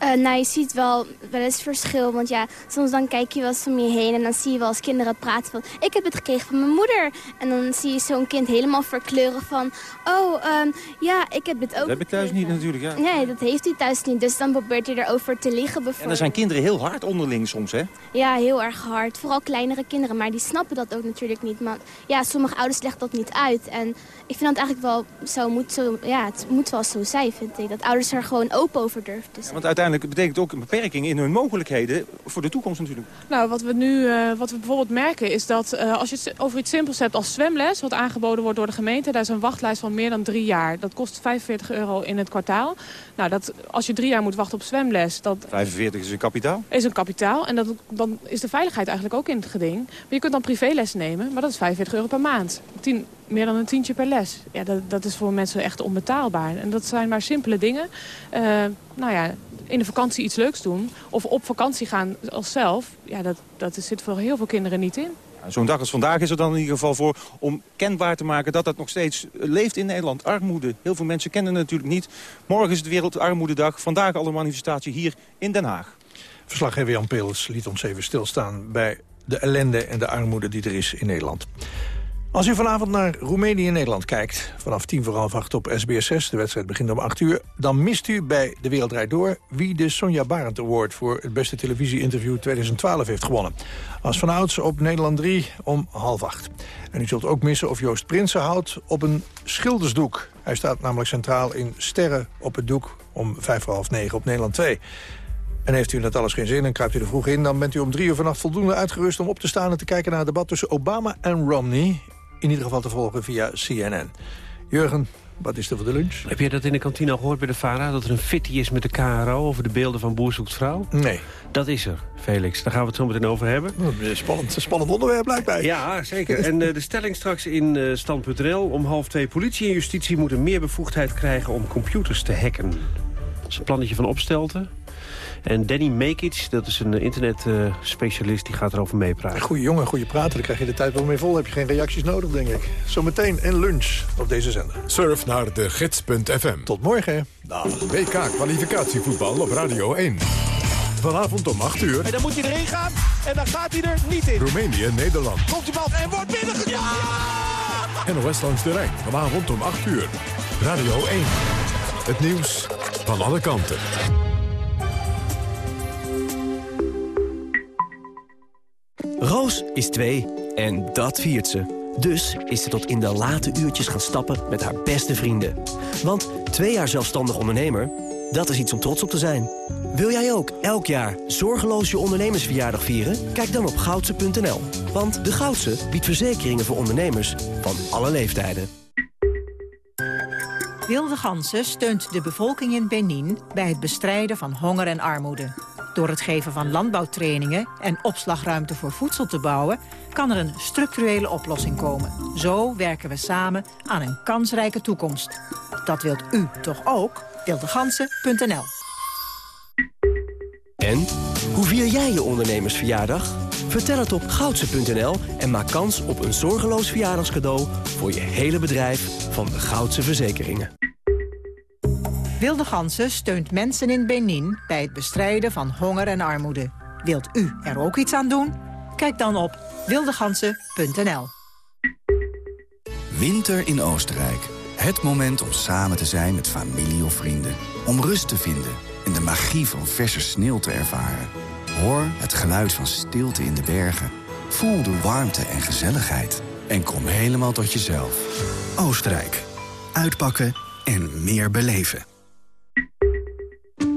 Eh, nou, je ziet wel wel eens verschil. Want ja, soms dan kijk je wel eens om je heen en dan zie je wel eens kinderen praten van... ik heb het gekregen van mijn moeder. En dan zie je zo'n kind helemaal verkleuren van... oh, ehm, ja, ik heb het ook Dat heb ik thuis niet natuurlijk, ja. Nee, dat heeft hij thuis niet. Dus dan probeert hij erover te liggen En bijvoorbeeld. dan zijn kinderen heel hard onderling soms, hè? Ja, heel erg hard. Vooral kleinere kinderen, maar die snappen dat ook natuurlijk niet. Maar ja, sommige ouders leggen dat niet uit. En ik vind dat eigenlijk wel zo moet, zo, ja, het moet wel zo zijn, vind ik. Dat ouders er gewoon open over durven te zijn. Want uiteindelijk betekent het ook een beperking in hun mogelijkheden voor de toekomst natuurlijk. Nou, wat we nu eh, wat we bijvoorbeeld merken is dat eh, als je het over iets simpels hebt als zwemles... wat aangeboden wordt door de gemeente, daar is een wachtlijst van meer dan drie jaar. Dat kost 45 euro in het kwartaal. Nou, dat, als je drie jaar moet wachten op zwemles, dat 45 is een kapitaal. is een kapitaal. En dat, dan is de veiligheid eigenlijk ook in het geding. Maar je kunt dan privéles nemen, maar dat is 45 euro per maand. Tien, meer dan een tientje per les. Ja, dat, dat is voor mensen echt onbetaalbaar. En dat zijn maar simpele dingen. Eh, nou ja, in de vakantie iets leuks doen. Of op vakantie gaan als zelf. Ja, dat, dat zit voor heel veel kinderen niet in. Zo'n dag als vandaag is er dan in ieder geval voor om kenbaar te maken dat dat nog steeds leeft in Nederland. Armoede. Heel veel mensen kennen het natuurlijk niet. Morgen is het Wereldarmoededag. Vandaag al een manifestatie hier in Den Haag. Verslaggever Jan Peels liet ons even stilstaan bij de ellende en de armoede die er is in Nederland. Als u vanavond naar Roemenië en Nederland kijkt... vanaf tien voor half acht op SBS6, de wedstrijd begint om 8 uur... dan mist u bij De Wereld Draait Door... wie de Sonja Barend Award voor het beste televisie-interview 2012 heeft gewonnen. Als vanouds op Nederland 3 om half acht. En u zult ook missen of Joost Prinsen houdt op een schildersdoek. Hij staat namelijk centraal in Sterren op het doek... om vijf voor half negen op Nederland 2. En heeft u net alles geen zin en kruipt u er vroeg in... dan bent u om drie uur vannacht voldoende uitgerust om op te staan... en te kijken naar het debat tussen Obama en Romney. In ieder geval te volgen via CNN. Jurgen, wat is er voor de lunch? Heb je dat in de kantine al gehoord bij de VARA? Dat er een fitty is met de KRO over de beelden van Boer zoekt vrouw? Nee. Dat is er, Felix. Daar gaan we het zo meteen over hebben. Spannend, spannend onderwerp blijkbaar. Ja, zeker. En eh, de stelling straks in stand.nl. Om half twee politie en justitie moeten meer bevoegdheid krijgen om computers te hacken. Dat is een plannetje van Opstelten. En Danny Mekic, dat is een internetspecialist, die gaat erover meepraten. Goeie jongen, goede praten, daar krijg je de tijd wel mee vol. Heb je geen reacties nodig, denk ik. Zometeen een lunch op deze zender. Surf naar de gids.fm. Tot morgen. Dag. WK-kwalificatievoetbal op Radio 1. Vanavond om 8 uur. En dan moet hij erin gaan. En dan gaat hij er niet in. Roemenië-Nederland. Komt die bal en wordt binnengekomen. Ja! NOS langs de Rijn. Vanavond om 8 uur. Radio 1. Het nieuws van alle kanten. Roos is twee en dat viert ze. Dus is ze tot in de late uurtjes gaan stappen met haar beste vrienden. Want twee jaar zelfstandig ondernemer, dat is iets om trots op te zijn. Wil jij ook elk jaar zorgeloos je ondernemersverjaardag vieren? Kijk dan op goudse.nl. Want de Goudse biedt verzekeringen voor ondernemers van alle leeftijden. Wilde Gansen steunt de bevolking in Benin bij het bestrijden van honger en armoede. Door het geven van landbouwtrainingen en opslagruimte voor voedsel te bouwen... kan er een structurele oplossing komen. Zo werken we samen aan een kansrijke toekomst. Dat wilt u toch ook? Wildegansen.nl En, hoe vier jij je ondernemersverjaardag? Vertel het op goudse.nl en maak kans op een zorgeloos verjaardagscadeau... voor je hele bedrijf van de Goudse Verzekeringen. Wilde Gansen steunt mensen in Benin bij het bestrijden van honger en armoede. Wilt u er ook iets aan doen? Kijk dan op wildegansen.nl. Winter in Oostenrijk. Het moment om samen te zijn met familie of vrienden. Om rust te vinden en de magie van verse sneeuw te ervaren. Hoor het geluid van stilte in de bergen. Voel de warmte en gezelligheid. En kom helemaal tot jezelf. Oostenrijk. Uitpakken en meer beleven.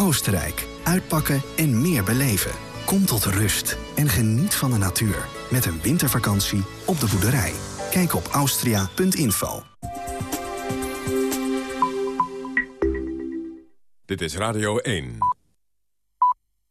Oostenrijk. Uitpakken en meer beleven. Kom tot rust en geniet van de natuur. Met een wintervakantie op de boerderij. Kijk op austria.info. Dit is Radio 1.